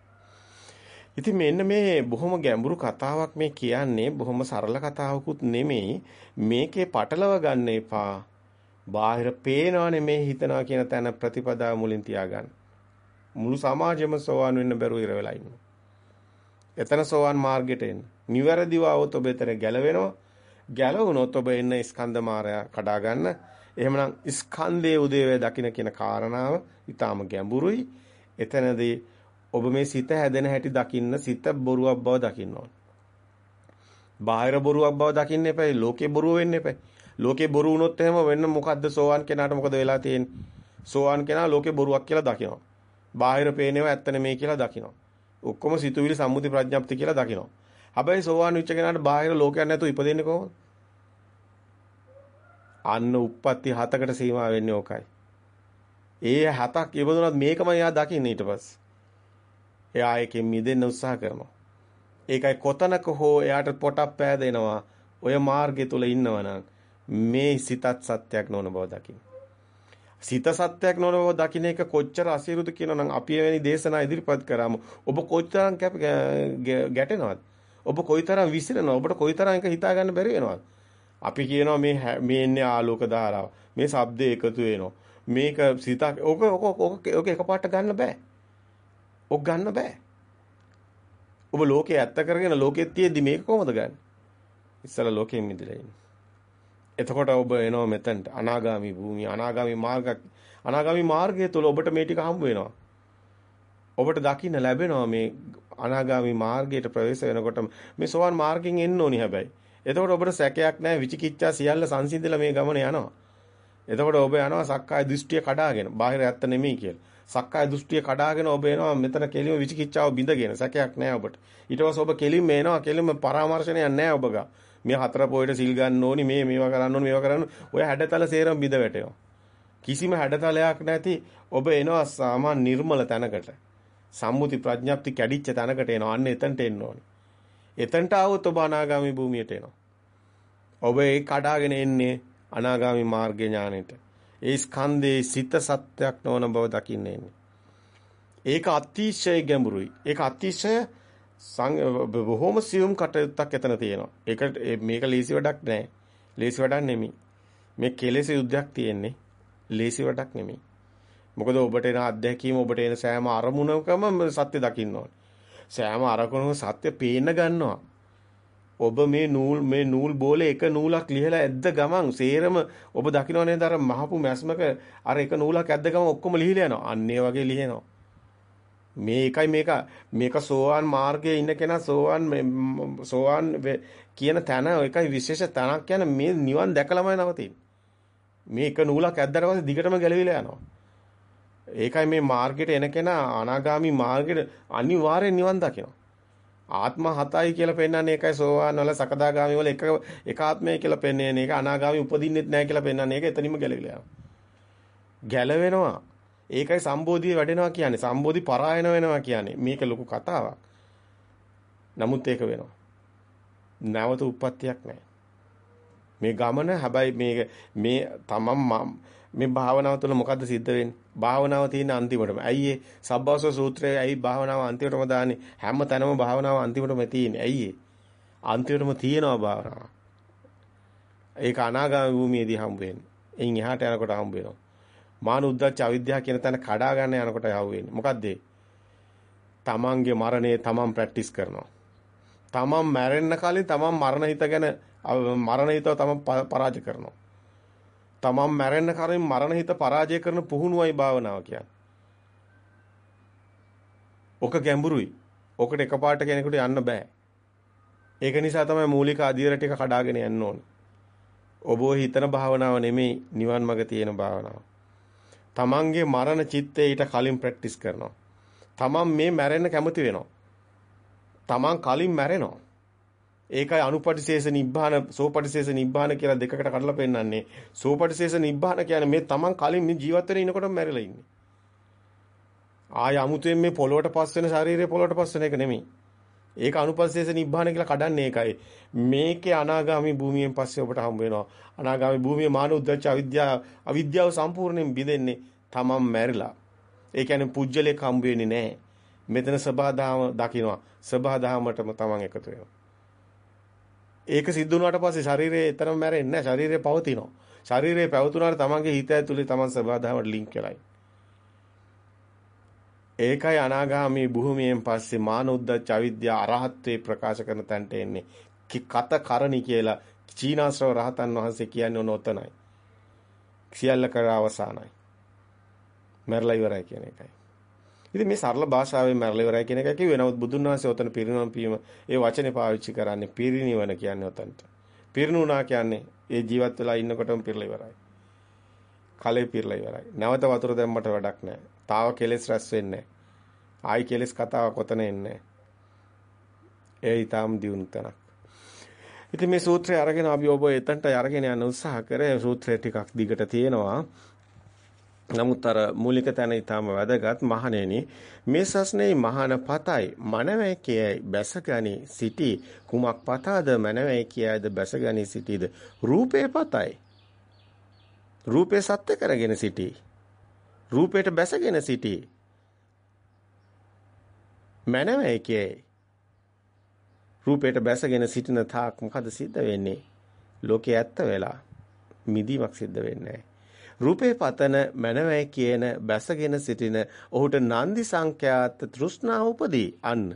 ඉතින් මෙන්න මේ බොහොම ගැඹුරු කතාවක් මේ කියන්නේ බොහොම සරල කතාවකුත් නෙමෙයි. මේකේ පටලව ගන්න එපා. බාහිර පේනවා නෙමෙයි හිතනවා කියන තැන ප්‍රතිපදාව මුලින් තියාගන්න. මුළු සමාජෙම සෝවාන් වෙන්න බැරුව ඉර වෙලා ඉන්නවා. එතන සෝවන් මාර්ගයට එන්න. නිවැරදිව આવොත් ඔබ එතන ගැලවෙනවා. ගැලවුණොත් ඔබ එන්න ස්කන්ධ මාරය කඩා ගන්න. එහෙමනම් ස්කන්ධයේ උදේවය දකින්න කියන කාරණාව ඊටාම ගැඹුරුයි. එතනදී ඔබ මේ සිත හැදෙන හැටි දකින්න සිත බොරුවක් බව දකින්න ඕන. බාහිර බොරුවක් බව දකින්න එපා. ලෝකේ බොරුව වෙන්න එපා. ලෝකේ බොරු වුණොත් එහෙම වෙන්න මොකද්ද සෝවන් කෙනාට මොකද වෙලා තියෙන්නේ? සෝවන් කෙනා ලෝකේ බොරුවක් කියලා දකිනවා. බාහිර පේනේව ඇත්ත නෙමෙයි කියලා දකිනවා. ඔක්කොම සිතුවිලි සම්මුති ප්‍රඥප්ති කියලා දකිනවා. හැබැයි සෝවාන් වෙච්ච කෙනාට බාහිර ලෝකයක් නැතුව ඉපදෙන්නේ කොහොමද? අන්න උප්පත්ති හතකට සීමා වෙන්නේ ඕකයි. ඒ හතක් ඉවදුනත් මේකම එයා දකින්නේ ඊට පස්සේ. එයා එකෙන් මිදෙන්න උත්සාහ කරනවා. ඒකයි කොතනක හෝ එයාට පොටක් පෑදෙනවා. ඔය මාර්ගය තුල ඉන්නවනම් මේ සිතත් සත්‍යයක් නොවන බව දකින්න. සිත සත්‍යයක් නොවන බව දකින්න එක කොච්චර අසීරුද කියනනම් අපි එවැනි දේශනා ඉදිරිපත් කරාම ඔබ කොච්චරම් ගැටෙනවද? ඔබ කොයිතරම් විසිරෙනවද? ඔබට කොයිතරම් එක හිතා ගන්න බැරි වෙනවද? අපි කියනවා මේ මේ එන්නේ ආලෝක ධාරාව. මේ ශබ්ද එකතු වෙනවා. මේක සිතක් ඕක ඕක ඕක එකපාරට ගන්න බෑ. ඔක් ගන්න බෑ. ඔබ ලෝකේ ඇත්ත කරගෙන ලෝකෙත් තියෙද්දි මේක කොහොමද ගන්න? ඉස්සලා ලෝකෙන් මිදලා ඉන්න. එතකොට ඔබ එනවා මෙතනට අනාගාමි භූමිය අනාගාමි මාර්ග අනාගාමි මාර්ගය තුල ඔබට මේ ටික හම්බ වෙනවා. ඔබට දකින්න ලැබෙනවා මේ අනාගාමි මාර්ගයට ප්‍රවේශ වෙනකොට මේ සෝවන් මාර්ගෙන් එන්න ඕනි හැබැයි. එතකොට ඔබට සැකයක් නැහැ විචිකිච්ඡා සියල්ල සංසිඳලා මේ ගමන යනවා. එතකොට ඔබ යනවා සක්කාය දෘෂ්ටිය කඩාගෙන බාහිර ඇත්ත නෙමෙයි කියලා. සක්කාය දෘෂ්ටිය කඩාගෙන ඔබ එනවා මෙතන කෙලිම විචිකිච්ඡාව බිඳගෙන සැකයක් නැහැ ඔබට. ඊට පස්සේ ඔබ කෙලිම එනවා කෙලිම පරාමර්ශනයක් නැහැ ඔබ ගා. මේ හතර පොයට සිල් ගන්න ඕනි මේ මේවා කරන්න ඕනි මේවා කරන්න ඔය හැඩතල සේරම බිඳ වැටෙනවා. කිසිම හැඩතලයක් නැති ඔබ එනවා සාමාන්‍ය නිර්මල තැනකට. සම්මුති ප්‍රඥප්ති කැඩිච්ච තැනකට එනවා. අන්න එතනට එන්න ඕනේ. එතනට આવොත් ඔබ අනාගාමී භූමියට එනවා. ඔබ ඒ කඩාගෙන එන්නේ අනාගාමි මාර්ග ඥානෙට. ඒ ස්කන්ධේ සිත සත්‍යයක් නොවන බව දකින්න එන්නේ. ඒක අතිශය ගැඹුරුයි. ඒක අතිශය බොහොම සියුම් කටයුත්තක් එතන තියෙනවා. ඒක මේක ලේසි වැඩක් නෑ. ලේසි වැඩක් නෙමෙයි. මේ කෙලෙස් යුද්ධයක් තියෙන්නේ. ලේසි වැඩක් නෙමෙයි. මොකද ඔබට එන අත්දැකීම ඔබට එන සෑම අරමුණකම සත්‍ය දකින්න ඕනේ. සෑම අරමුණකම සත්‍ය පේන්න ගන්නවා. ඔබ මේ නූල් මේ නූල් බෝලේ එක නූලක් ලිහලා ඇද්ද ගමන් සේරම ඔබ දකින්න නේද අර මහපු මැස්මක අර එක නූලක් ඇද්ද ගමන් ඔක්කොම ලිහිලා යනවා. අන්න ඒ වගේ ලිහෙනවා. මේකයි මේක මේක සෝවාන් මාර්ගයේ ඉන්න කෙනා සෝවාන් සෝවාන් කියන තැන එකයි විශේෂ තැනක් කියන මේ නිවන් දැකලාමයි නවතින්නේ. මේ එක නූලක් ඇද්දාට පස්සේ දිගටම ගැලවිලා යනවා. ඒකයි මේ මාර්ගයට එන කෙනා අනාගාමි මාර්ගයට අනිවාර්යෙන් නිවන් දකිනවා. ආත්ම හතයි කියලා පෙන්වන්නේ ඒකයි සෝවාන් වල සකදාගාමි වල එක එක ආත්මය කියලා පෙන්වන්නේ ඒක අනාගාමි උපදින්නෙත් නැහැ කියලා පෙන්වන්නේ ඒක එතනින්ම ගැලවිලා යනවා. ගැලවෙනවා. ඒකයි සම්බෝධිය වැඩෙනවා කියන්නේ. සම්බෝධි පරායන වෙනවා කියන්නේ. මේක ලොකු කතාවක්. නමුත් ඒක වෙනවා. නැවත උප්පත්තියක් නැහැ. මේ ගමන හැබැයි මේ මේ තමන් මේ භාවනාව තුළ මොකද්ද සිද්ධ වෙන්නේ? භාවනාව තියෙන අන්තිමටම. ඇයි ඒ සබ්බවස සූත්‍රයේ ඇයි භාවනාව අන්තිමටම දාන්නේ? හැම තැනම භාවනාව අන්තිමටම තියෙන්නේ. ඇයි ඒ? අන්තිමටම තියෙනවා භාවනාව. ඒක අනාගාමී භූමියේදී හම්බ වෙන්නේ. එයින් එහාට යනකොට හම්බ වෙනවා. මාන උද්දච්ච අවිද්‍යාව කියන තැන කඩා ගන්න යනකොට යහුව වෙන්නේ. මොකද්ද තමන්ගේ මරණය තමන් ප්‍රැක්ටිස් කරනවා. තමන් මැරෙන්න කලින් තමන් මරණ හිත ගැන මරණ හිතව තමන් පරාජය කරනවා. තමන් මැරෙන්න කලින් මරණ හිත පරාජය කරන පුහුණුවයි භාවනාව කියන්නේ. ඔක ගැඹුරුයි. ඔකට එකපාරට කෙනෙකුට යන්න බෑ. ඒක නිසා තමයි මූලික අධීර ටික කඩාගෙන යන්න ඕනේ. ඔබ හිතන භාවනාව නෙමෙයි නිවන් මඟ තියෙන භාවනාව. තමන්ගේ මරණ චිත්තේ ඊට කලින් ප්‍රැක්ටිස් කරනවා. තමන් මේ මැරෙන්න කැමති වෙනවා. තමන් කලින් මැරෙනවා. ඒකයි අනුපටිශේෂ නිබ්බාන සෝපටිශේෂ නිබ්බාන කියලා දෙකකට කඩලා පෙන්නන්නේ. සෝපටිශේෂ නිබ්බාන කියන්නේ මේ තමන් කලින් මේ ජීවත් වෙන ඉනකොටම මැරිලා ඉන්නේ. ආය අමුතුවෙන් මේ පොළොවට පස් වෙන ශරීරය පොළොවට පස් වෙන එක නෙමෙයි. ඒක අනුපස්සේස නිබ්බාන කියලා කඩන්නේ ඒකයි. මේකේ අනාගාමී භූමියෙන් පස්සේ ඔබට හම්බ වෙනවා. අනාගාමී භූමියේ මාන උද්දච්ච අවිද්‍යාව අවිද්‍යාව සම්පූර්ණයෙන් බිඳෙන්නේ තමන් මැරිලා. ඒ කියන්නේ පුජ්‍යලයක් හම්බ වෙන්නේ නැහැ. මෙතන සබහාදාම දකින්නවා. සබහාදාමටම තමන් එකතු වෙනවා. ඒක සිද්ධ වුණාට පස්සේ ශරීරය එතරම් මැරෙන්නේ නැහැ. ශරීරය පවතිනවා. ශරීරය පැවතුනාට තමන්ගේ හිත ඇතුලේ තමන් සබහාදාමට ලින්ක් වෙලයි. ඒකයි අනාගාමී භූමියෙන් පස්සේ මානොද්දච්ච අවිද්‍යාව අරහත්ත්වේ ප්‍රකාශ කරන තැනට එන්නේ. කත කරණි කියලා චීනාශ්‍රව රහතන් වහන්සේ කියන්නේ ඔන්න ඔතනයි. සියල්ල කර අවසానයි. මරලා ඉවරයි කියන එකයි. ඉතින් මේ සරල භාෂාවෙන් මරලා ඉවරයි කියන එක කිව්වේ නමුත් බුදුන් වහන්සේ ඔතන පිරිනවම් පීම ඒ වචනේ පාවිච්චි කරන්නේ පිරිනිවන කියන්නේ ඔතනට. පිරිනුණා කියන්නේ ඒ ජීවත් වෙලා ඉන්නකොටම පිරලා ඉවරයි. කලේ පිරලා ඉවරයි. නැවත වතුර දැම්මට වැඩක් නැහැ. තාව කෙලස් රැස් වෙන්නේ ආයි කෙලස් කතාව කොතන එන්නේ ඒ ඊටාම් දියුණු තැනක්. ඉතින් මේ සූත්‍රය අරගෙන අපි ඔබ එතනට අරගෙන යන උත්සාහ කරේ. සූත්‍රය ටිකක් දිගට තියෙනවා. නමුත් අර මූලික තැන ඊටාම වැදගත්. මහණෙනි මේ සස්නේ මහාන පතයි. මනවැය කියයි. බැසගනි සිටි කුමක් පතාද මනවැය කියයිද? බැසගනි සිටිද රූපේ පතයි. රූපේ සත්‍ය කරගෙන සිටි. රූපයට බැසගෙන සිටි. මනම එකේ රූපයට බැසගෙන සිටින තාක් මොකද සිද්ධ වෙන්නේ? ලෝකේ ඇත්ත වෙලා මිදීමක් සිද්ධ වෙන්නේ රූපේ පතන මනවයි කියන බැසගෙන සිටින ඔහුට නන්දි සංඛ්‍යාත තෘෂ්ණා උපදී අන්න.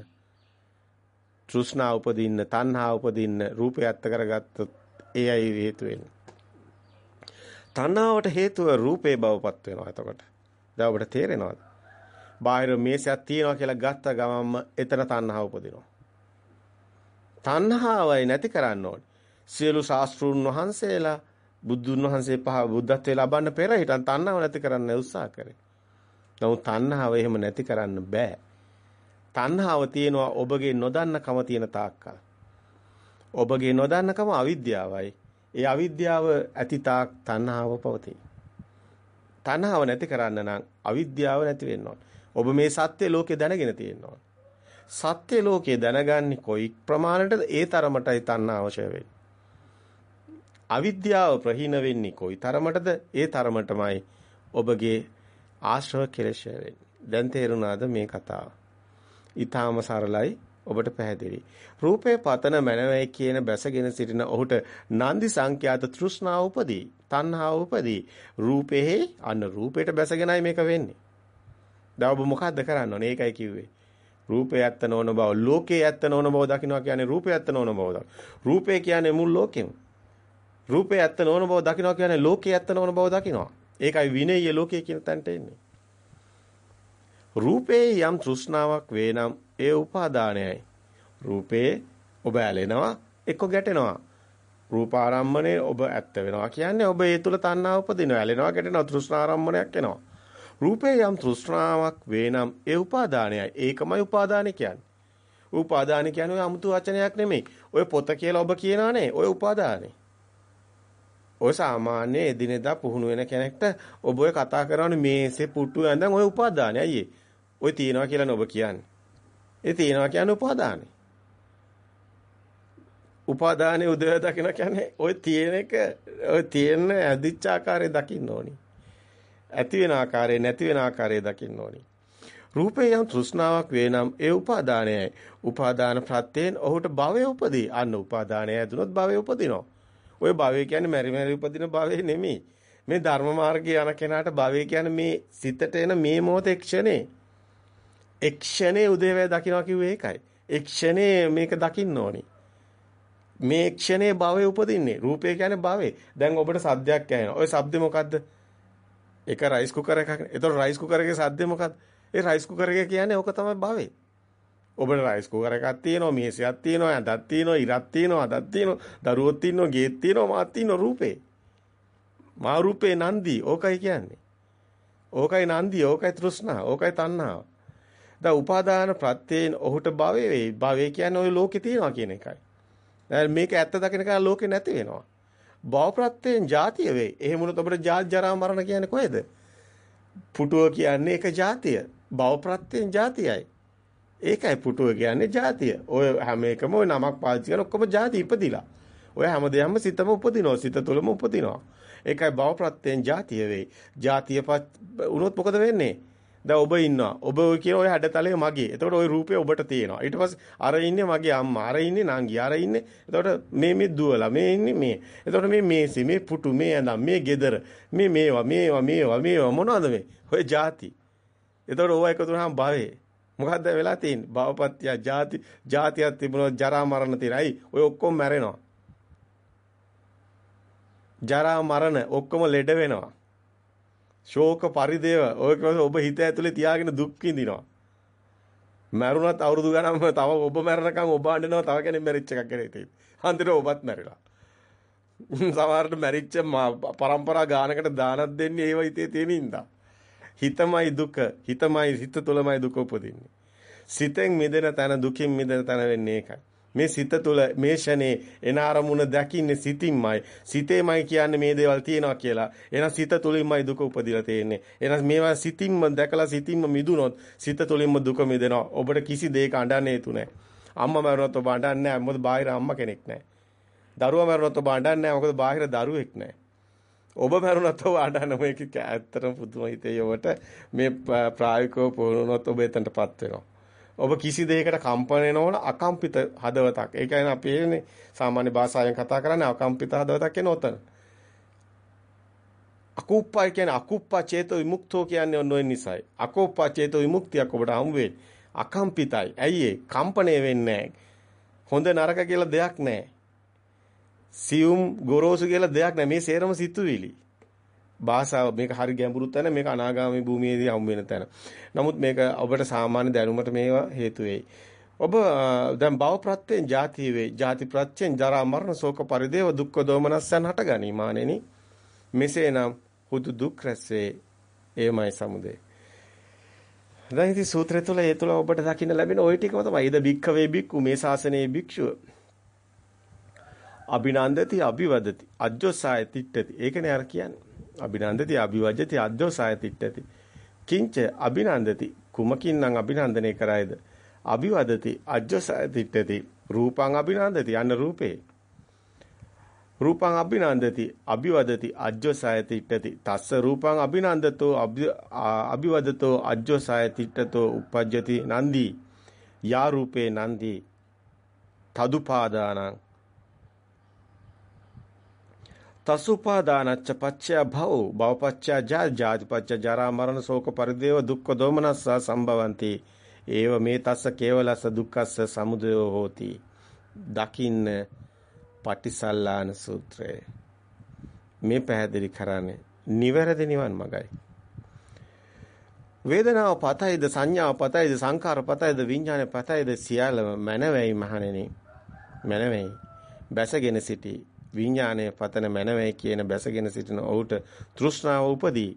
තෘෂ්ණා උපදින්න තණ්හා උපදින්න රූපය ඇත්ත කරගත්තොත් එයයි හේතු වෙන්නේ. තණ්හාවට හේතුව රූපේ බවපත් වෙනවා එතකොට දැන් ඔබට තේරෙනවද? බාහිර මේසයක් තියනවා කියලා ගත්ත ගමන්ම එතන තණ්හාව උපදිනවා. තණ්හාවයි නැති කරන්න ඕනේ. සියලු ශාස්ත්‍රුන් වහන්සේලා බුදුන් වහන්සේ පහ බුද්ධත්වයේ ලබන්න පෙර හිටන් තණ්හාව නැති කරන්න උත්සාහ කරේ. නමුත් තණ්හාව එහෙම නැති කරන්න බෑ. තණ්හාව තියෙනවා ඔබගේ නොදන්නකම තියෙන තාක්කල්. ඔබගේ නොදන්නකම අවිද්‍යාවයි. ඒ අවිද්‍යාව ඇති තාක් තණ්හාව පවතී. තණ්හාව නැති කරන්න නම් අවිද්‍යාව නැති වෙන්න ඔබ මේ සත්‍ය ලෝකේ දැනගෙන තියෙන්න සත්‍ය ලෝකේ දැනගන්නේ කොයි ප්‍රමාණයටද ඒ තරමටයි තණ්හාව අවශ්‍ය වෙන්නේ. අවිද්‍යාව ප්‍රහීන වෙන්නේ කොයි තරමටද ඒ තරමටමයි ඔබගේ ආශ්‍රව කෙලෙෂ වෙන්නේ. දැන් තේරුණාද මේ කතාව? ඊටාම සරලයි ඔබට පැහැදිලි. රූපේ පතන මනවයි කියන බැසගෙන සිටින ඔහුට නන්දි සංඛ්‍යාත තෘෂ්ණාව උපදී. තණ්හාව උපදී. රූපේ අන්න රූපයට බැසගෙනයි මේක වෙන්නේ. දැන් ඔබ මොකද්ද කරන්න ඕනේ? ඒකයි කිව්වේ. රූපේ ඇත්ත නොවන බව, ලෝකේ ඇත්ත නොවන බව දකින්නවා කියන්නේ රූපේ ඇත්ත නොවන බව. රූපේ කියන්නේ මුල් ලෝකෙම. රූපේ ඇත්ත නොවන බව දකින්නවා කියන්නේ ලෝකේ ඇත්ත නොවන බව දකින්නවා. ඒකයි විනය්‍ය ලෝකයේ කියන තැනට එන්නේ. රූපේ යම් තෘෂ්ණාවක් වේනම් ඒ උපාදානයයි. රූපේ ඔබ ඇලෙනවා එක්ක ගැටෙනවා. රූපාරම්මනේ ඔබ ඇත්ත වෙනවා කියන්නේ ඔබ ඒ තුල තණ්හාව උපදිනවා. ඇලෙනවා ගැටෙනවා තෘෂ්ණාරම්මණයක් එනවා. රූපේ යම් තෘෂ්ණාවක් වේනම් ඒ උපාදානයයි. ඒකමයි උපාදාන කියන්නේ. උපාදාන කියන්නේ ඔය 아무තු වචනයක් නෙමෙයි. ඔය පොත කියලා ඔබ කියනවානේ. ඔය උපාදානේ. ඔය සාමාන්‍ය එදිනෙදා පුහුණු වෙන කෙනෙක්ට ඔබ ඔය කතා කරනවානේ මේසේ පුට්ටු ඇඳන් ඔය උපාදානයි අයියේ. ඔය තියනවා කියලා ඔබ කියන්නේ. ඒ තියනවා කියන්නේ උපාදානේ. උපාදානේ උදේ දකින්න කියන්නේ ওই තියෙන එක ওই තියෙන ඇදිච්ච ආකාරය දකින්න ඕනි. ඇති වෙන ආකාරය නැති වෙන ආකාරය දකින්න ඕනි. රූපේ යම් තෘෂ්ණාවක් වේ නම් ඒ උපාදානයයි. උපාදාන ප්‍රත්‍යයෙන් ඔහුට භවය උපදී. අන්න උපාදානය ඇදුනොත් භවය උපදිනවා. ওই භවය කියන්නේ මෙරි මෙරි උපදින භවය නෙමෙයි. මේ ධර්ම මාර්ගයේ යන කෙනාට භවය කියන්නේ මේ සිතට එන මේ මොහොතේ ක්ෂණේ. එක්ෂණේ උදේවැය දකින්නවා කිව්වේ ඒකයි. එක්ෂණේ මේක දකින්න ඕනි. මේ ක්ෂණේ භවයේ උපදින්නේ. රූපය කියන්නේ භවයේ. දැන් ඔබට සද්දයක් ඇහෙනවා. ওই සද්ද මොකද්ද? ඒක රයිස් කුකර් එකක්. ඒතකොට රයිස් කුකර් එකේ සද්ද මොකද්ද? ඒ රයිස් කුකර් එක කියන්නේ ඕක තමයි භවයේ. ඔබට රයිස් කුකර් එකක් තියෙනවා, මේසයක් තියෙනවා, ඇඳක් තියෙනවා, ඉරක් තියෙනවා, අදක් තියෙනවා, දරුවොත් තියෙනවා, ගේත් තියෙනවා, මාත් තියෙනවා රූපේ. මා රූපේ නන්දි. ඕකයි කියන්නේ. ඕකයි නන්දි, ඕකයි තෘෂ්ණා, ඕකයි තණ්හාව. දැන් උපාදාන ප්‍රත්‍යයෙන් ඔහුට භවය වේ. භවය කියන්නේ ওই ලෝකේ තියනවා කියන එකයි. දැන් මේක ඇත්ත දකින කාල ලෝකේ නැති වෙනවා. භව ප්‍රත්‍යයෙන් ජාතිය වේ. එහෙම වුණොත් අපිට ජාත් ජරා මරණ කියන්නේ කොහෙද? පුටුව කියන්නේ ඒක ජාතිය. භව ප්‍රත්‍යයෙන් ජාතියයි. ඒකයි පුටුව කියන්නේ ජාතිය. ඔය හැම එකම ඔය නමක් පාවිච්චි කරන ඔක්කොම ජාති ඉපදිලා. ඔය හැම දෙයක්ම සිතම උපදිනවා. සිත තුළම උපදිනවා. ඒකයි භව ප්‍රත්‍යයෙන් ජාතිය වේ. ජාතිය වුණොත් මොකද වෙන්නේ? දැන් ඔබ ඉන්නවා. ඔබ ඔය කියන ඔය හැඩතලය මගේ. එතකොට ওই රූපය ඔබට තියෙනවා. ඊට පස්සේ අර ඉන්නේ මගේ අම්මා. අර ඉන්නේ නංගි. අර ඉන්නේ. එතකොට මේ මේ දුවලා. මේ ඉන්නේ මේ. එතකොට මේ මේසි, මේ පුටු, මේ ඇඳන්, මේ ගෙදර, මේ මේවා, මේවා, මේවා, මේවා මොනවද මේ? ඔය ಜಾති. එතකොට ඕවා එකතු වුණාම භවයේ මොකද්ද වෙලා තියෙන්නේ? භවපත්‍ය ಜಾති, ಜಾතියක් තිබුණා, ජරා මරණ තියෙනයි. ඔය ඔක්කොම මැරෙනවා. ජරා මරණ ඔක්කොම ලෙඩ වෙනවා. ශෝක පරිදේව ඔය ඔබ හිත ඇතුලේ තියාගෙන දුක් විඳිනවා. මැරුණත් අවුරුදු ගණන්ම තව ඔබ මැරෙනකම් ඔබ අඬනවා තව කෙනෙක් මැරිච්ච එකක් කියලා හිතේ. අන්තිමට ඔබත් මැරිලා. සමහරට මැරිච්ච පරම්පරා ගානකට දානක් දෙන්නේ ඒව හිතේ තියෙන ඉඳා. හිතමයි දුක, හිතමයි හිත තුළමයි දුක උපදින්නේ. සිතෙන් මිදෙන තැන දුකින් මිදෙන තැන වෙන්නේ ඒකයි. මේ සිත තුළ මේ ෂනේ එන අරමුණ දකින්නේ සිතින්මයි. සිතේමයි කියන්නේ මේ දේවල් තියෙනවා කියලා. එහෙනම් සිත තුළින්මයි දුක උපදිලා තියෙන්නේ. එහෙනම් මේවා සිතින්ම දැකලා සිතින්ම මිදුනොත් සිත තුළින්ම දුක මිදෙනවා. ඔබට කිසි දෙයක අඬන්නේ තු නැහැ. අම්මා මරුණොත් ඔබ අඬන්නේ නැහැ. මොකද බාහිර අම්මා කෙනෙක් නැහැ. දරුවා මරුණොත් ඔබ අඬන්නේ නැහැ. මොකද බාහිර දරුවෙක් නැහැ. ඔබ මරුණොත් ඔබ අඬන මේක ඇත්තටම පුදුම හිතේ ඔබට මේ ප්‍රායෝගිකව පුරුණොත් ඔබ එතනටපත් වෙනවා. ඔබ කිසි දෙයකට කම්පන නොවන අකම්පිත හදවතක්. ඒ කියන්නේ අපි එන්නේ සාමාන්‍ය භාෂාවෙන් කතා කරන්නේ අකම්පිත හදවතක් කියන උතන. අකුප්පා කියන්නේ අකුප්පා චේතෝ විමුක්තෝ කියන්නේ ඔන්න ඔය නිසයි. අකුප්පා චේතෝ විමුක්තියක් ඔබට හමු වෙන්නේ. අකම්පිතයි. ඇයි ඒ? කම්පණය වෙන්නේ හොඳ නරක කියලා දෙයක් නැහැ. සියුම් ගොරෝසු කියලා දෙයක් නැහැ. මේ සේරම සිතුවිලි. භාෂාව මේක හරි ගැඹුරු තැන මේක අනාගාමී භූමියේදී හම් වෙන තැන. නමුත් මේක ඔබට සාමාන්‍ය දැනුමට මේවා හේතු ඔබ දැන් භව ප්‍රත්‍යයෙන් ජාති වේ. ජාති ප්‍රත්‍යයෙන් ජරා මරණ ශෝක පරිදේව දුක්ඛ දෝමනස්සන් හට ගනිමානෙනි. මෙසේනම් හුදු දුක් රැස්වේ. එයමයි සමුදේ. දැන් ඉතින් සූත්‍රය තුළ ඒ තුළ ඔබට දකින්න ලැබෙන ওই ටිකම තමයි. ඉද භික්ඛවේ භික්ඛු මේ ශාසනයේ භික්ෂුව. අභිනන්දති අභිවදති අජ්ජෝසාය තිට්ඨති. ඒකනේ අර කියන්නේ. අභිනන්දති අභිවජ්ජති අද්දෝසාය තිට්ඨති. කිංච අභිනන්දති කුමකින්නම් අභිනන්දනය කරයිද? අභිවදති අජ්ජෝසාය තිට්ඨති. රූපං අභිනන්දති අන්න රූපේ. රූපං අභිනන්දති අභිවදති අජ්ජෝසාය තිට්ඨති. තස්ස රූපං අභිනන්දතෝ අභිවදතෝ අජ්ජෝසාය තිට්ඨතෝ uppajjati නන්දි. යා රූපේ නන්දි. තදුපාදානං තසුපාදානච්ච පච්චය භව භවපච්චය ජා ජාතිපච්චය ජරා මරණ ශෝක පරිදේව දුක්ඛ දෝමනස්ස සම්භවಂತಿ. ඒව මේ තස්ස කේවලස දුක්ඛස්ස සමුදයෝ හෝති. දකින්න පටිසල්ලාන සූත්‍රය. මේ පැහැදිලි කරන්නේ නිවැරදි නිවන් මගයි. වේදනාව පතයිද සංඥාව පතයිද සංකාර පතයිද විඥාන පතයිද සියල්ලම මනවැයි මහණෙනි මනවැයි බැසගෙන සිටී විඥානය පතන මනවයි කියන බැසගෙන සිටින ඔහුට තෘෂ්ණාව උපදී.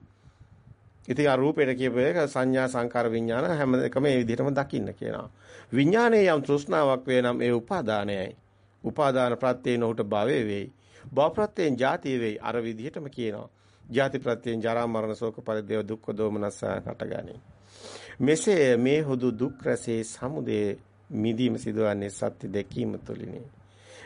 ඉතින් ආ රූපේට කියපු එක සංඥා සංකාර විඥාන හැම එකම මේ විදිහටම දකින්න කියනවා. විඥානයේ යම් තෘෂ්ණාවක් වේ නම් ඒ උපාදානයයි. උපාදාන ප්‍රත්‍යයෙන් ඔහුට භවය වෙයි. භව ප්‍රත්‍යයෙන් ජාතිය වෙයි. අර විදිහටම කියනවා. ජාති ප්‍රත්‍යයෙන් ජරා මරණ ශෝක පරිදේව දුක්ඛ දෝමනස හටගනී. මෙසේ මේ හුදු දුක් රැසේ සමුදේ මිදීම සිදුවන්නේ සත්‍ය දැකීම තුළිනි.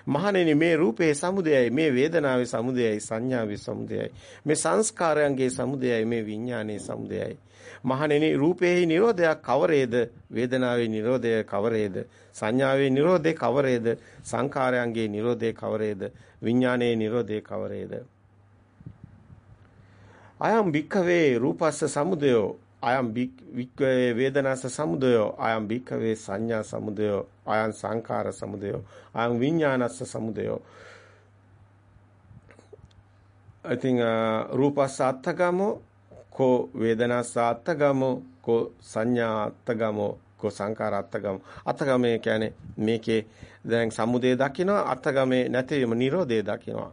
මහණෙනි මේ රූපේ සමුදයයි මේ වේදනාවේ සමුදයයි සංඥාවේ සමුදයයි. මේ සංස්කාරයන්ගේ සමුදයයි මේ විඥානයේ සමුදයයි. මහණෙනි රූපේහි නිරෝධයක් කවරේද? වේදනාවේ නිරෝධය කවරේද? සංඥාවේ නිරෝධය කවරේද? සංකාරයන්ගේ නිරෝධය කවරේද? විඥානයේ නිරෝධය කවරේද? අයම් භික්ඛවේ රූපස්ස සමුදයෝ අයම් වික්ඛවේ වේදනාස සමුදයෝ අයම් භික්ඛවේ සංඥා සමුදයෝ. අයම් සංඛාර සමුදයෝ අයම් විඥානස්ස සමුදයෝ. I think රූපස්ස අත්තගමෝ කෝ වේදනාස්ස අත්තගමෝ කෝ සංඥා අත්තගමෝ කෝ සංඛාර අත්තගමෝ. අත්තගමේ කියන්නේ මේකේ දැන් සමුදය දකිනවා අත්තගමේ නැතිවීම නිරෝධය දකිනවා.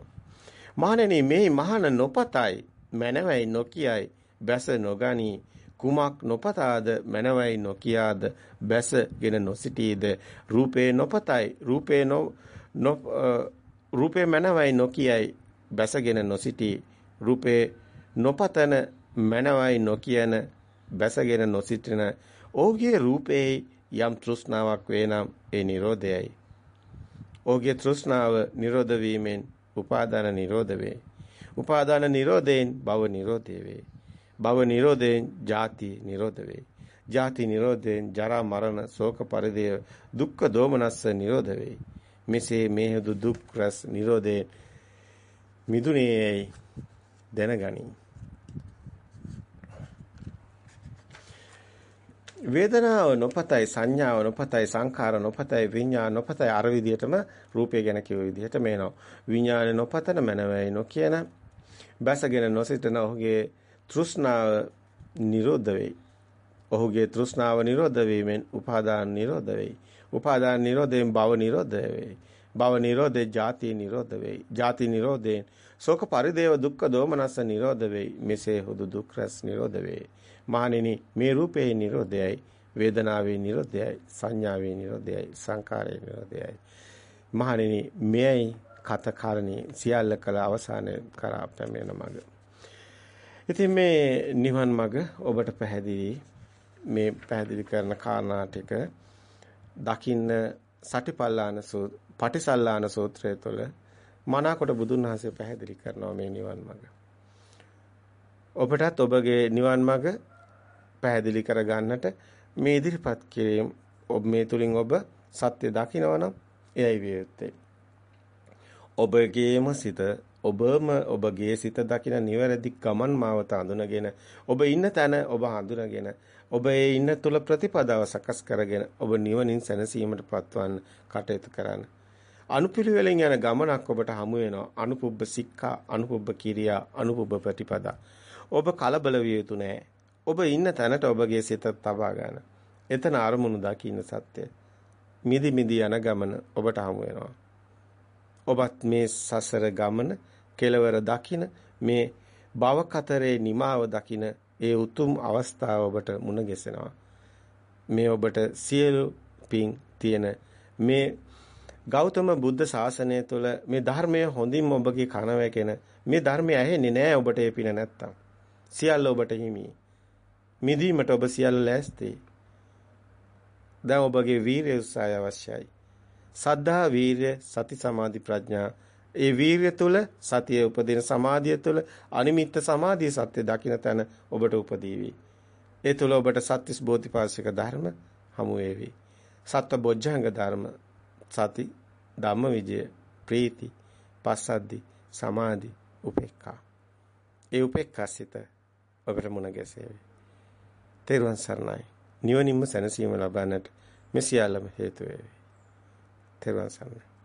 මහණෙනි මේ මහාන නොපතයි මනවයි නොකියයි බැස නොගනී. කුමක් නොපතාද මනවයි නොකියාද බැසගෙන නොසිටීද රූපේ නොපතයි රූපේ නො රූපේ මනවයි නොකියයි බැසගෙන නොසිටී රූපේ නොපතන මනවයි නොකියන බැසගෙන නොසිටින ඔහුගේ රූපේ යම් තෘෂ්ණාවක් වේනම් ඒ Nirodhayයි. ඔහුගේ තෘෂ්ණාව නිරෝධ වීමෙන් උපාදාන නිරෝධ වේ. උපාදාන නිරෝධයෙන් භව නිරෝධය වේ. භව නිරෝධයෙන් ජාති නිරෝධ වේ. ජාති නිරෝධයෙන් ජරා මරණ ශෝක පරිදේව දුක්ඛ දෝමනස්ස නිරෝධ වේ. මෙසේ මේහදු දුක් රස නිරෝධයෙන් මිදුනේයි දැනගනි. වේදනාව නොපතයි සංඥාව නොපතයි සංඛාර නොපතයි විඥාන නොපතයි අර විදිහටම රූපය ගැන කියව විදිහට මේනවා විඥාන නොපතන මනවයි නොකියන බැසගෙන නොසිතන ඔහුගේ තෘෂ්ණාව නිරෝධ වෙයි. ඔහුගේ තෘෂ්ණාව නිරෝධ වීමෙන් උපාදාන නිරෝධ වෙයි. උපාදාන නිරෝධයෙන් භව නිරෝධ වෙයි. භව නිරෝධේ ජාති නිරෝධ වෙයි. ජාති නිරෝධයෙන් ශෝක පරිදේව දුක්ඛ දෝමනස්ස නිරෝධ වෙයි. මෙසේ හුදු දුක් රැස් නිරෝධ වෙයි මහණෙනි මේ රූපේ නිරෝධයයි වේදනාවේ නිරෝධයයි සංඥාවේ නිරෝධයයි සංකාරයේ නිරෝධයයි. මහණෙනි මෙයයි කතකරණී සියල්ල කළ අවසාන කරා පැමිණෙන මඟ. ඉතින් මේ නිවන් මඟ ඔබට පැහැදිලි මේ පැහැදිලි කරන කාරණා ටික දකින්න සටිපල්ලාන පටිසල්ලාන සූත්‍රය තුළ මනාකොට බුදුන් වහන්සේ පැහැදිලි කරනවා මේ නිවන් මඟ. ඔබටත් ඔබගේ නිවන් මඟ පැහැදිලි කරගන්නට මේ ඉදිරිපත් කිරීම ඔබ මේ තුලින් ඔබ සත්‍ය දකිනවනම් එයයි විය යුත්තේ. ඔබගේම සිත ඔබම ඔබගේ සිත දකින නිවැරදි ගමන් මාවත අඳුනගෙන ඔබ ඉන්න තැන ඔබ හඳුනගෙන ඔබ ඒ ඉන්න තුල ප්‍රතිපදාව සකස් කරගෙන ඔබ නිවනින් සැනසීමට පත්වන්න කටයුතු කරන්න. අනුපිළිවෙලින් යන ගමනක් ඔබට හමු වෙනවා. අනුපුබ්බ සික්ඛා, අනුපුබ්බ කිරියා, අනුපුබ්බ ප්‍රතිපදා. ඔබ කලබල විය යුතු නෑ. ඔබ ඉන්න තැනට ඔබගේ සිත තබා ගන්න. එතන අරමුණු දකින්න සත්‍ය. මිදි මිදි යන ගමන ඔබට හමු වෙනවා. ඔබත් මේ සසර ගමන කෙලවර දකින මේ භව කතරේ නිමාව දකින ඒ උතුම් අවස්ථාව ඔබට මුණ ගැසෙනවා. මේ ඔබට සියලු පිං තියෙන මේ ගෞතම බුද්ධ ශාසනය තුළ මේ ධර්මය හොඳින්ම ඔබගේ කන වැකෙන මේ ධර්මය ඇහෙන්නේ නැහැ ඔබට ඒ පින නැත්තම්. සියල්ල ඔබට හිමි. මිදීමට ඔබ සියල්ල ලෑස්ති. දැන් ඔබගේ වීරිය උත්සාහය අවශ්‍යයි. සද්ධා වීරිය සති සමාධි ප්‍රඥා ඒ වීරිය තුළ සතිය උපදින සමාධිය තුළ අනිමිත්ත සමාධිය සත්‍ය දකින්න තැන ඔබට උපදීවි. ඒ තුළ ඔබට සත්‍තිස් බෝධිපාශික ධර්ම හමු වේවි. සත්ව බොජ්ජංග ධර්ම සති ධම්ම විජය ප්‍රීති පස්සද්දි සමාධි උපේක්ඛා. ඒ උපේක්ඛාසිත ඔබට මුණ ගැසේවි. තෙරුවන් සරණයි. නිවනින්ම සැනසීම ලබන්නට මෙසියල්ලම හේතු වේවි. තෙරුවන් සරණයි.